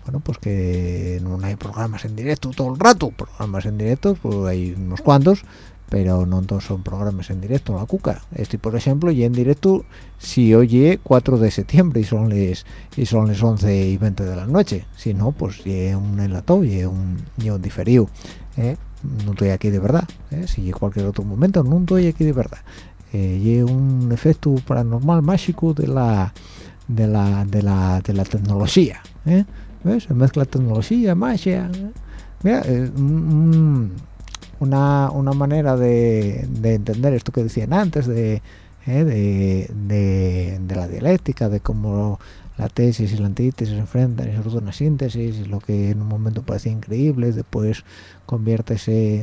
bueno pues que no hay programas en directo todo el rato programas en directo pues hay unos cuantos pero no todos son programas en directo la cuca este por ejemplo y en directo si oye 4 de septiembre y son les y son las 11 y 20 de la noche si no pues y un enlatado y un, un diferido ¿eh? no estoy aquí de verdad ¿eh? si cualquier otro momento no estoy aquí de verdad eh, un efecto paranormal mágico de la de la de la, de la tecnología ¿eh? ¿ves? se mezcla tecnología magia mira eh, mm, una, una manera de, de, entender esto que decían antes de, eh, de, de, de, la dialéctica de cómo la tesis y la antítesis se enfrentan y sobre todo una síntesis lo que en un momento parecía increíble después conviértese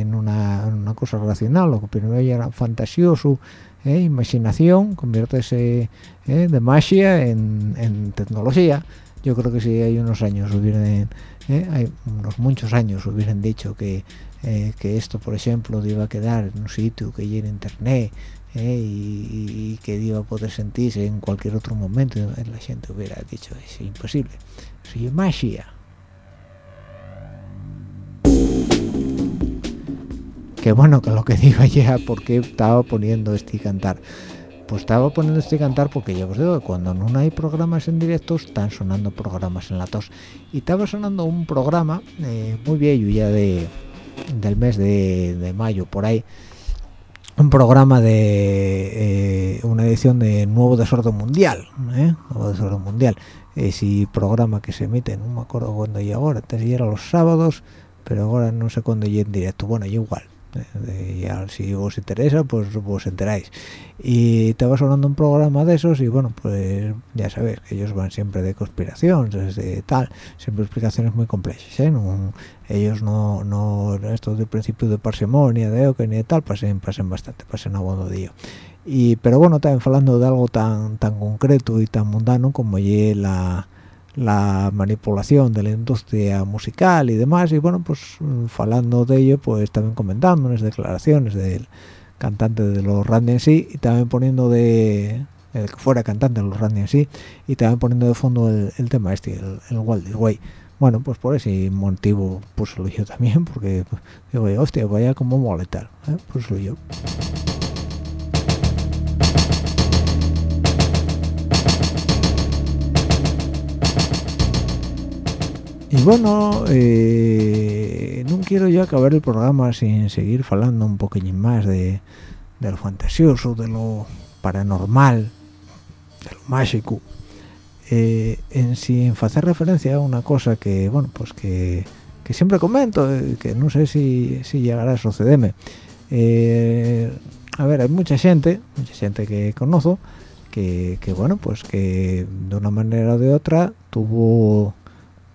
en una, en una cosa racional lo que primero era fantasioso eh, imaginación conviértese eh, de magia en, en tecnología. Yo creo que si hay unos años hubieran eh, hay unos muchos años hubieran dicho que, eh, que esto por ejemplo iba a quedar en un sitio que llena internet eh, y, y, que iba a poder sentirse en cualquier otro momento la gente hubiera dicho es imposible es magia que bueno que lo que digo ya porque estaba poniendo este cantar pues estaba poniendo este cantar porque ya os digo que cuando no hay programas en directo están sonando programas en la tos. Y estaba sonando un programa eh, muy viejo ya de del mes de, mayo por ahí. Un programa de eh, una edición de Nuevo Desorden Mundial ¿eh? Nuevo Desorden Mundial. Ese programa que se emite no me acuerdo cuándo y ahora antes ya era los sábados pero ahora no sé cuándo y en directo. Bueno igual y si os interesa pues os enteráis y te vas hablando un programa de esos y bueno pues ya sabes que ellos van siempre de conspiración desde tal siempre explicaciones muy complejas ¿eh? no, ellos no no esto del principio de parsimonia de que ni de tal pasen pasen bastante pasen a día y pero bueno también hablando de algo tan tan concreto y tan mundano como la la manipulación de la industria musical y demás y bueno pues hablando de ello pues también comentando unas declaraciones del cantante de los Randy en sí y también poniendo de el que fuera cantante de los Randy en sí y también poniendo de fondo el, el tema este el, el Walt Disney bueno pues por ese motivo pues lo yo también porque digo hostia vaya como moletar ¿eh? pues lo yo Y bueno, eh, no quiero yo acabar el programa sin seguir hablando un poquillín más de, lo fantasioso, de lo paranormal, de lo mágico. Eh, en sin hacer referencia a una cosa que, bueno, pues que, que siempre comento, eh, que no sé si, si llegará a sucederme. Eh, a ver, hay mucha gente, mucha gente que conozco, que, que bueno, pues que de una manera o de otra tuvo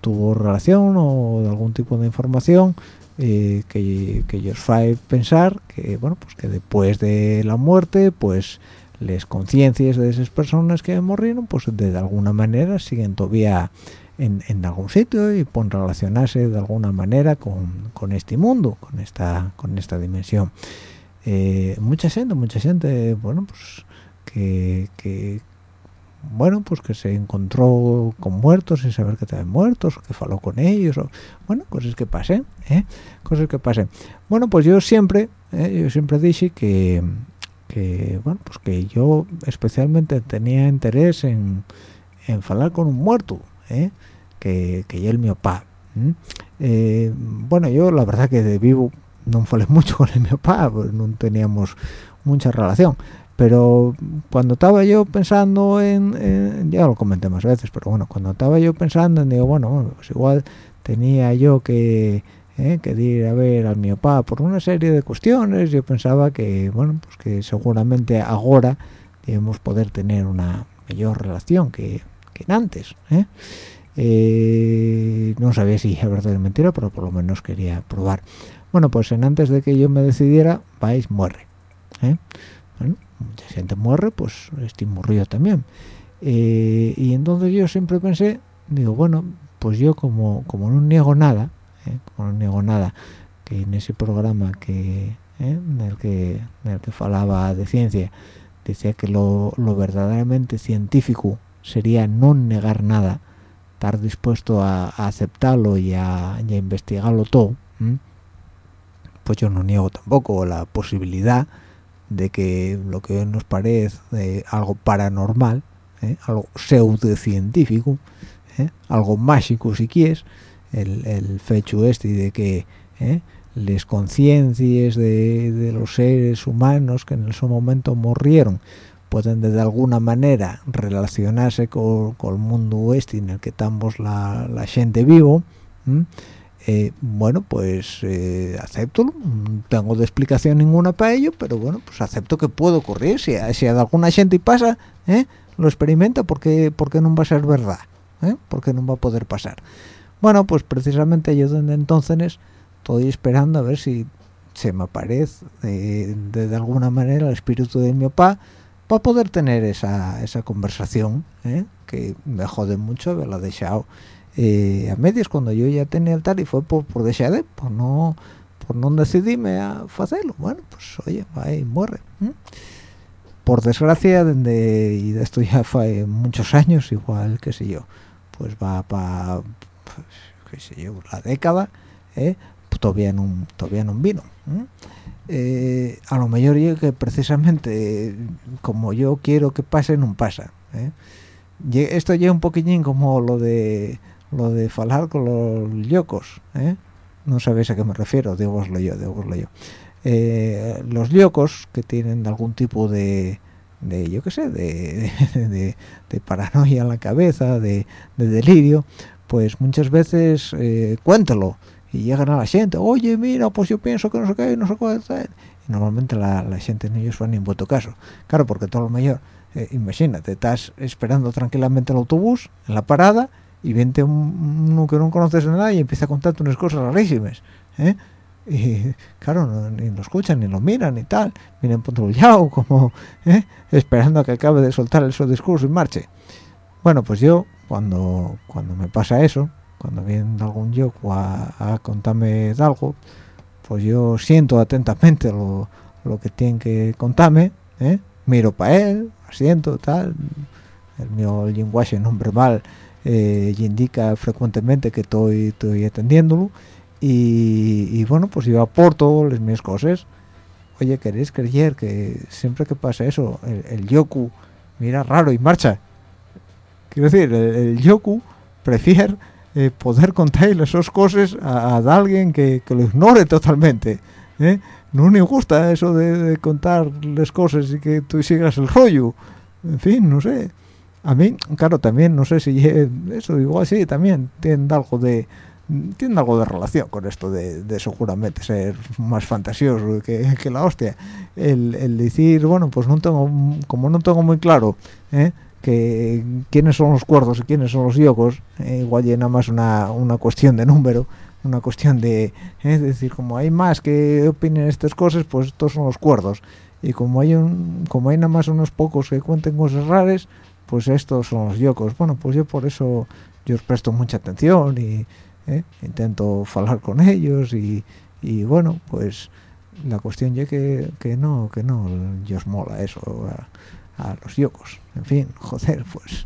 tuvo relación o de algún tipo de información eh, que, que ellos fae pensar que bueno pues que después de la muerte pues les conciencias de esas personas que murieron pues de alguna manera siguen todavía en, en, algún sitio y pueden relacionarse de alguna manera con, con, este mundo, con esta, con esta dimensión. Eh, mucha gente, mucha gente, bueno, pues que, bueno, pues que se encontró con muertos sin saber que estaban muertos, que faló con ellos, o, bueno, cosas que pasen, ¿eh? cosas que pasen. Bueno, pues yo siempre, ¿eh? yo siempre dije que, que, bueno, pues que yo especialmente tenía interés en, en hablar con un muerto, ¿eh? que, que el mi papá. Eh, bueno, yo la verdad que de vivo no falé [laughs] mucho con el mi papá, pues no teníamos mucha relación, pero cuando estaba yo pensando en, ya lo comenté más veces, pero bueno, cuando estaba yo pensando en, digo, bueno, pues igual tenía yo que, eh, que ir a ver al mi papá por una serie de cuestiones, yo pensaba que, bueno, pues que seguramente ahora debemos poder tener una mayor relación que, que antes, ¿eh? Eh, no sabía si es verdad o mentira pero por lo menos quería probar bueno pues en antes de que yo me decidiera vais muere ¿eh? bueno mucha gente muere pues estoy murió también. Eh, y entonces yo siempre pensé digo bueno pues yo como como no niego nada como no niego nada que en ese programa que en el que en el que falaba de ciencia decía que lo, lo verdaderamente científico sería no negar nada estar dispuesto a, aceptarlo y a, y a, investigarlo todo pues yo no niego tampoco la posibilidad de que lo que nos parece eh, algo paranormal ¿eh? algo pseudocientífico ¿eh? algo mágico si quieres el, el fecho este de que les conciencias de, de, los seres humanos que en ese momento murieron pueden de alguna manera relacionarse con, con, el mundo oeste en el que estamos la, la gente vivo eh, bueno pues eh, acepto no tengo de explicación ninguna para ello pero bueno pues acepto que puede ocurrir si, si a alguna gente pasa ¿eh? lo experimenta porque porque no va a ser verdad ¿eh? porque no va a poder pasar bueno pues precisamente yo desde entonces estoy esperando a ver si se me aparece de, de, de alguna manera el espíritu de mi papá para poder tener esa, esa conversación ¿eh? que me jode mucho haberla dejado eh, a medias cuando yo ya tenía el tal y fue por, por dejar por no por no decidirme a hacerlo bueno pues oye va y muere ¿eh? por desgracia desde y de esto ya fue muchos años igual que sé yo pues va para pues, qué sé yo la década ¿eh? todavía no todavía no vino eh, a lo mejor yo que precisamente como yo quiero que pase no pasa ¿eh? esto ya un poquillín como lo de lo de falar con los yocos ¿eh? no sabéis a qué me refiero digoslo yo digoslo yo. Eh, los yocos que tienen algún tipo de de yo qué sé [laughs] de, paranoia en la cabeza de, de delirio pues muchas veces eh, cuéntalo y llegan a la gente oye mira pues yo pienso que no sé qué no sé cuál normalmente la, la gente en ellos van en vuestro caso. Claro porque todo lo mayor eh, imagínate estás esperando tranquilamente el autobús en la parada y viene uno que no conoces nada y empieza a contarte unas cosas rarísimas ¿eh? y claro no, ni lo escuchan ni lo miran ni tal vienen lado como ¿eh? esperando a que acabe de soltar el su discurso y marche bueno pues yo cuando cuando me pasa eso cuando viene algún yo a, a contarme algo pues yo siento atentamente lo, lo que tiene que contarme ¿eh? miro para él asiento tal el mío lenguaje no verbal eh, indica frecuentemente que estoy estoy atendiéndolo. Y, y, bueno pues yo aporto las mis cosas. Oye queréis creer que siempre que pasa eso el, el yoku mira raro y marcha quiero decir el, el yoku prefiere eh, poder contarle esas cosas a, a alguien que, que, lo ignore totalmente ¿eh? no me gusta eso de, de, contar las cosas y que tú sigas el rollo. En fin no sé a mí claro también no sé si [laughs] eso igual sí también tiene algo de tiene algo de relación con esto de, de seguramente ser más fantasioso que, que la hostia el, el, decir bueno pues no tengo como no tengo muy claro ¿eh? que quiénes son los cuerdos y quiénes son los yocos, eh, igual y nada más una, una cuestión de número, una cuestión de, es decir, como hay más que opinen estas cosas, pues estos son los cuerdos. Y como hay un, como hay nada más unos pocos que cuenten cosas raras, pues estos son los yocos. Bueno, pues yo por eso yo os presto mucha atención y eh, intento hablar con ellos y, y bueno, pues la cuestión ya que, que no, que no, yo os mola eso a, los yocos. En fin, [laughs] joder, pues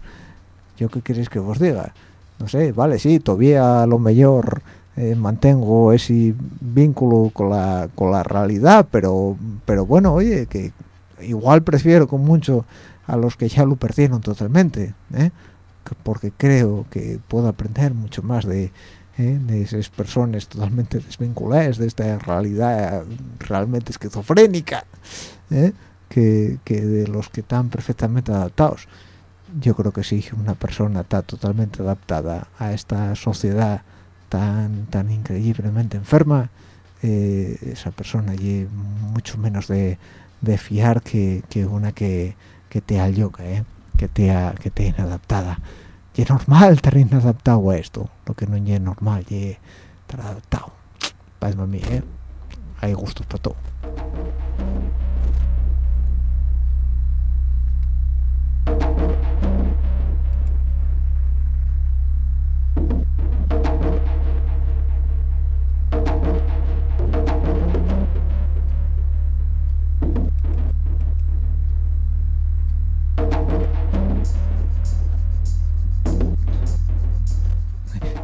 yo qué queréis que os diga. No sé, vale, sí, todavía lo mejor eh, mantengo ese vínculo con la, con la realidad, pero, pero bueno, oye, que igual prefiero con mucho a los que ya lo perdieron totalmente, ¿eh? porque creo que puedo aprender mucho más de, ¿eh? de esas personas totalmente desvinculadas de esta realidad realmente esquizofrénica, ¿eh? que, que, de los que están perfectamente adaptados. Yo creo que sí, una persona está totalmente adaptada a esta sociedad tan tan increíblemente enferma, eh, esa persona y mucho menos de, de fiar que, que, una que, que te yoga, ¿eh? que te que te inadaptada y es normal estar inadaptado a esto lo que no es normal y estar adaptado para mí ¿eh? hay gustos para todo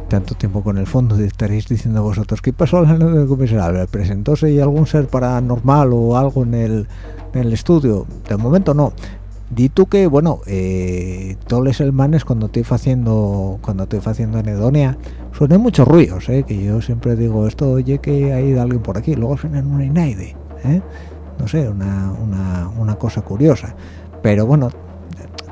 tanto tiempo con el fondo estaréis diciendo vosotros ¿qué pasó al de comisario? ¿presentóse algún ser paranormal o algo en el, en el estudio? de momento no di tú que bueno eh, todos los hermanos cuando estoy haciendo cuando estoy haciendo anedonia suenan muchos ruidos ¿eh? que yo siempre digo esto oye que hay alguien por aquí luego suenan una y nadie ¿eh? no sé una, una, una cosa curiosa pero bueno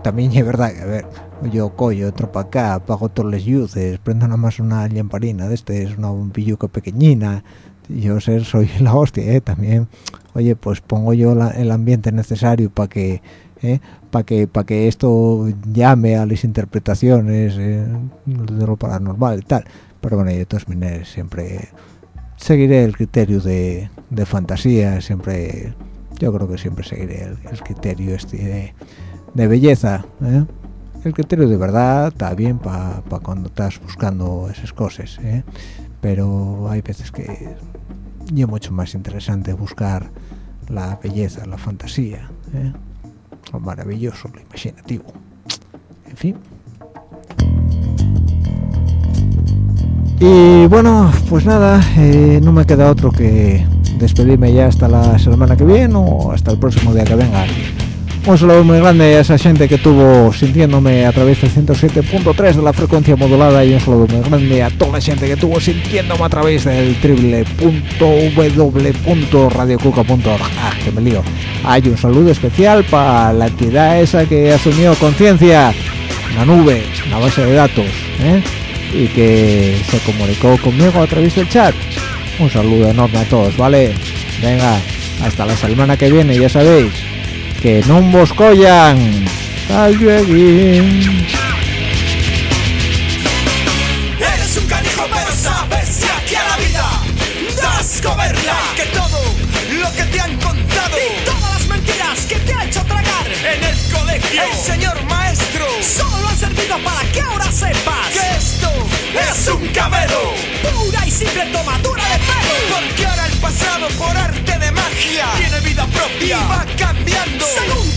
también es verdad que a ver yo cojo otro para acá apago todas las luces prendo nada más una lamparina de este es una bombilluca pequeñina yo sé soy [laughs] la hostia ¿eh? también oye pues pongo yo el ambiente necesario para que ¿eh? para que para que esto llame a las interpretaciones ¿eh? de lo paranormal y tal pero bueno yo de todas maneras siempre seguiré el criterio de, de fantasía siempre yo creo que siempre seguiré el, el criterio este de de belleza ¿eh? El criterio de verdad está bien para cuando estás buscando esas cosas ¿eh? pero hay veces que es mucho más interesante buscar la belleza la fantasía ¿eh? lo maravilloso lo imaginativo en fin y bueno pues nada no me queda otro que despedirme ya hasta la semana que viene o hasta el próximo día que venga un saludo muy grande a esa gente que tuvo sintiéndome a través del 107.3 de la frecuencia modulada y un saludo muy grande a toda la gente que tuvo sintiéndome a través del www.radiocuca.org ah, que me lío hay un saludo especial para la entidad esa que asumió conciencia una nube, una base de datos ¿eh? y que se comunicó conmigo a través del chat un saludo enorme a todos, ¿vale? venga, hasta la semana que viene, ya sabéis que no vos collan. Tal Eres un canijo, pero sabes que aquí a la vida das coberla. Que todo lo que te han contado y todas las mentiras que te ha hecho tragar en el colegio, el señor maestro, solo ha servido para que ahora sepas que esto es un cabelo. Pura y simple tomadura de pelo. Porque ahora el pasado por arte magia tiene vida propia y va cambiando. Según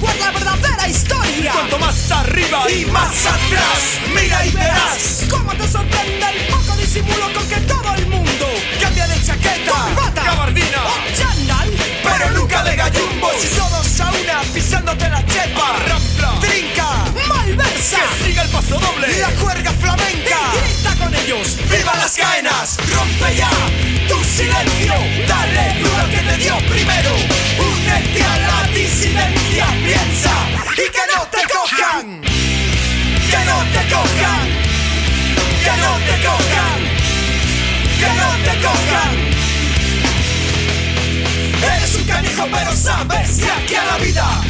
averiguar la verdadera historia. Cuanto más arriba y más atrás, mira y verás cómo te sorprende el poco disimulo con que todo el mundo cambia de chaqueta, corbata, gabardina. o chandal, pero nunca de gallumbo. Si todos a una pisándote la chepa, rampla, trinca, malversa, que siga el paso doble, la cuerda flamenca. Y grita con ellos, viva las caenas, rompe ya tu silencio, dale duro que te dio primero, únete a la disidencia, piensa y que no te cojan. Que no te cojan. Que no te cojan. Que no te cojan. Eres un canijo pero sabes que aquí a la vida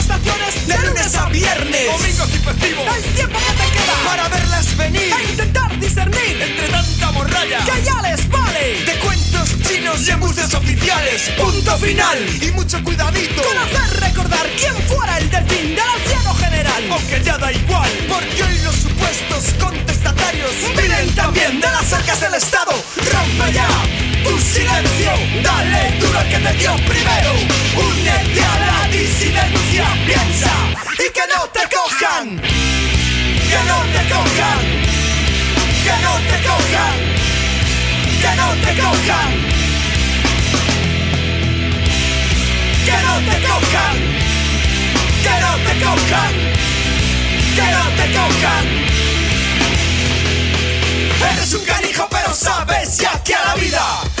De lunes a viernes. Domingos y festivos. El tiempo que te queda Para verlas venir. E intentar discernir Entre tanta morralla. Que ya les vale. De cuentos chinos y embuses oficiales. Punto final. Y mucho cuidadito. Con hacer recordar quién fuera el delfín del anciano general. Aunque ya da igual Porque hoy los supuestos contestatarios Vienen también de las arcas del Estado. Rompe ya tu silencio. Dale duro que te dio primero. Únete a la disidencia Piensa y que no te cojan Que no te cojan Que no te cojan Que no te cojan Que no te cojan Que no te cojan Que no te cojan. Eres un canijo pero sabes ya que a la vida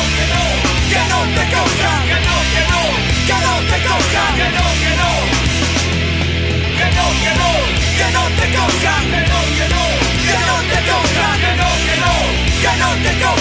que no te cojan, que no, que no, que no te cojan, que no, que no, que no, que no, que no te cojan, que no, que no, que no te cojan, que no, que no, que no te cojan.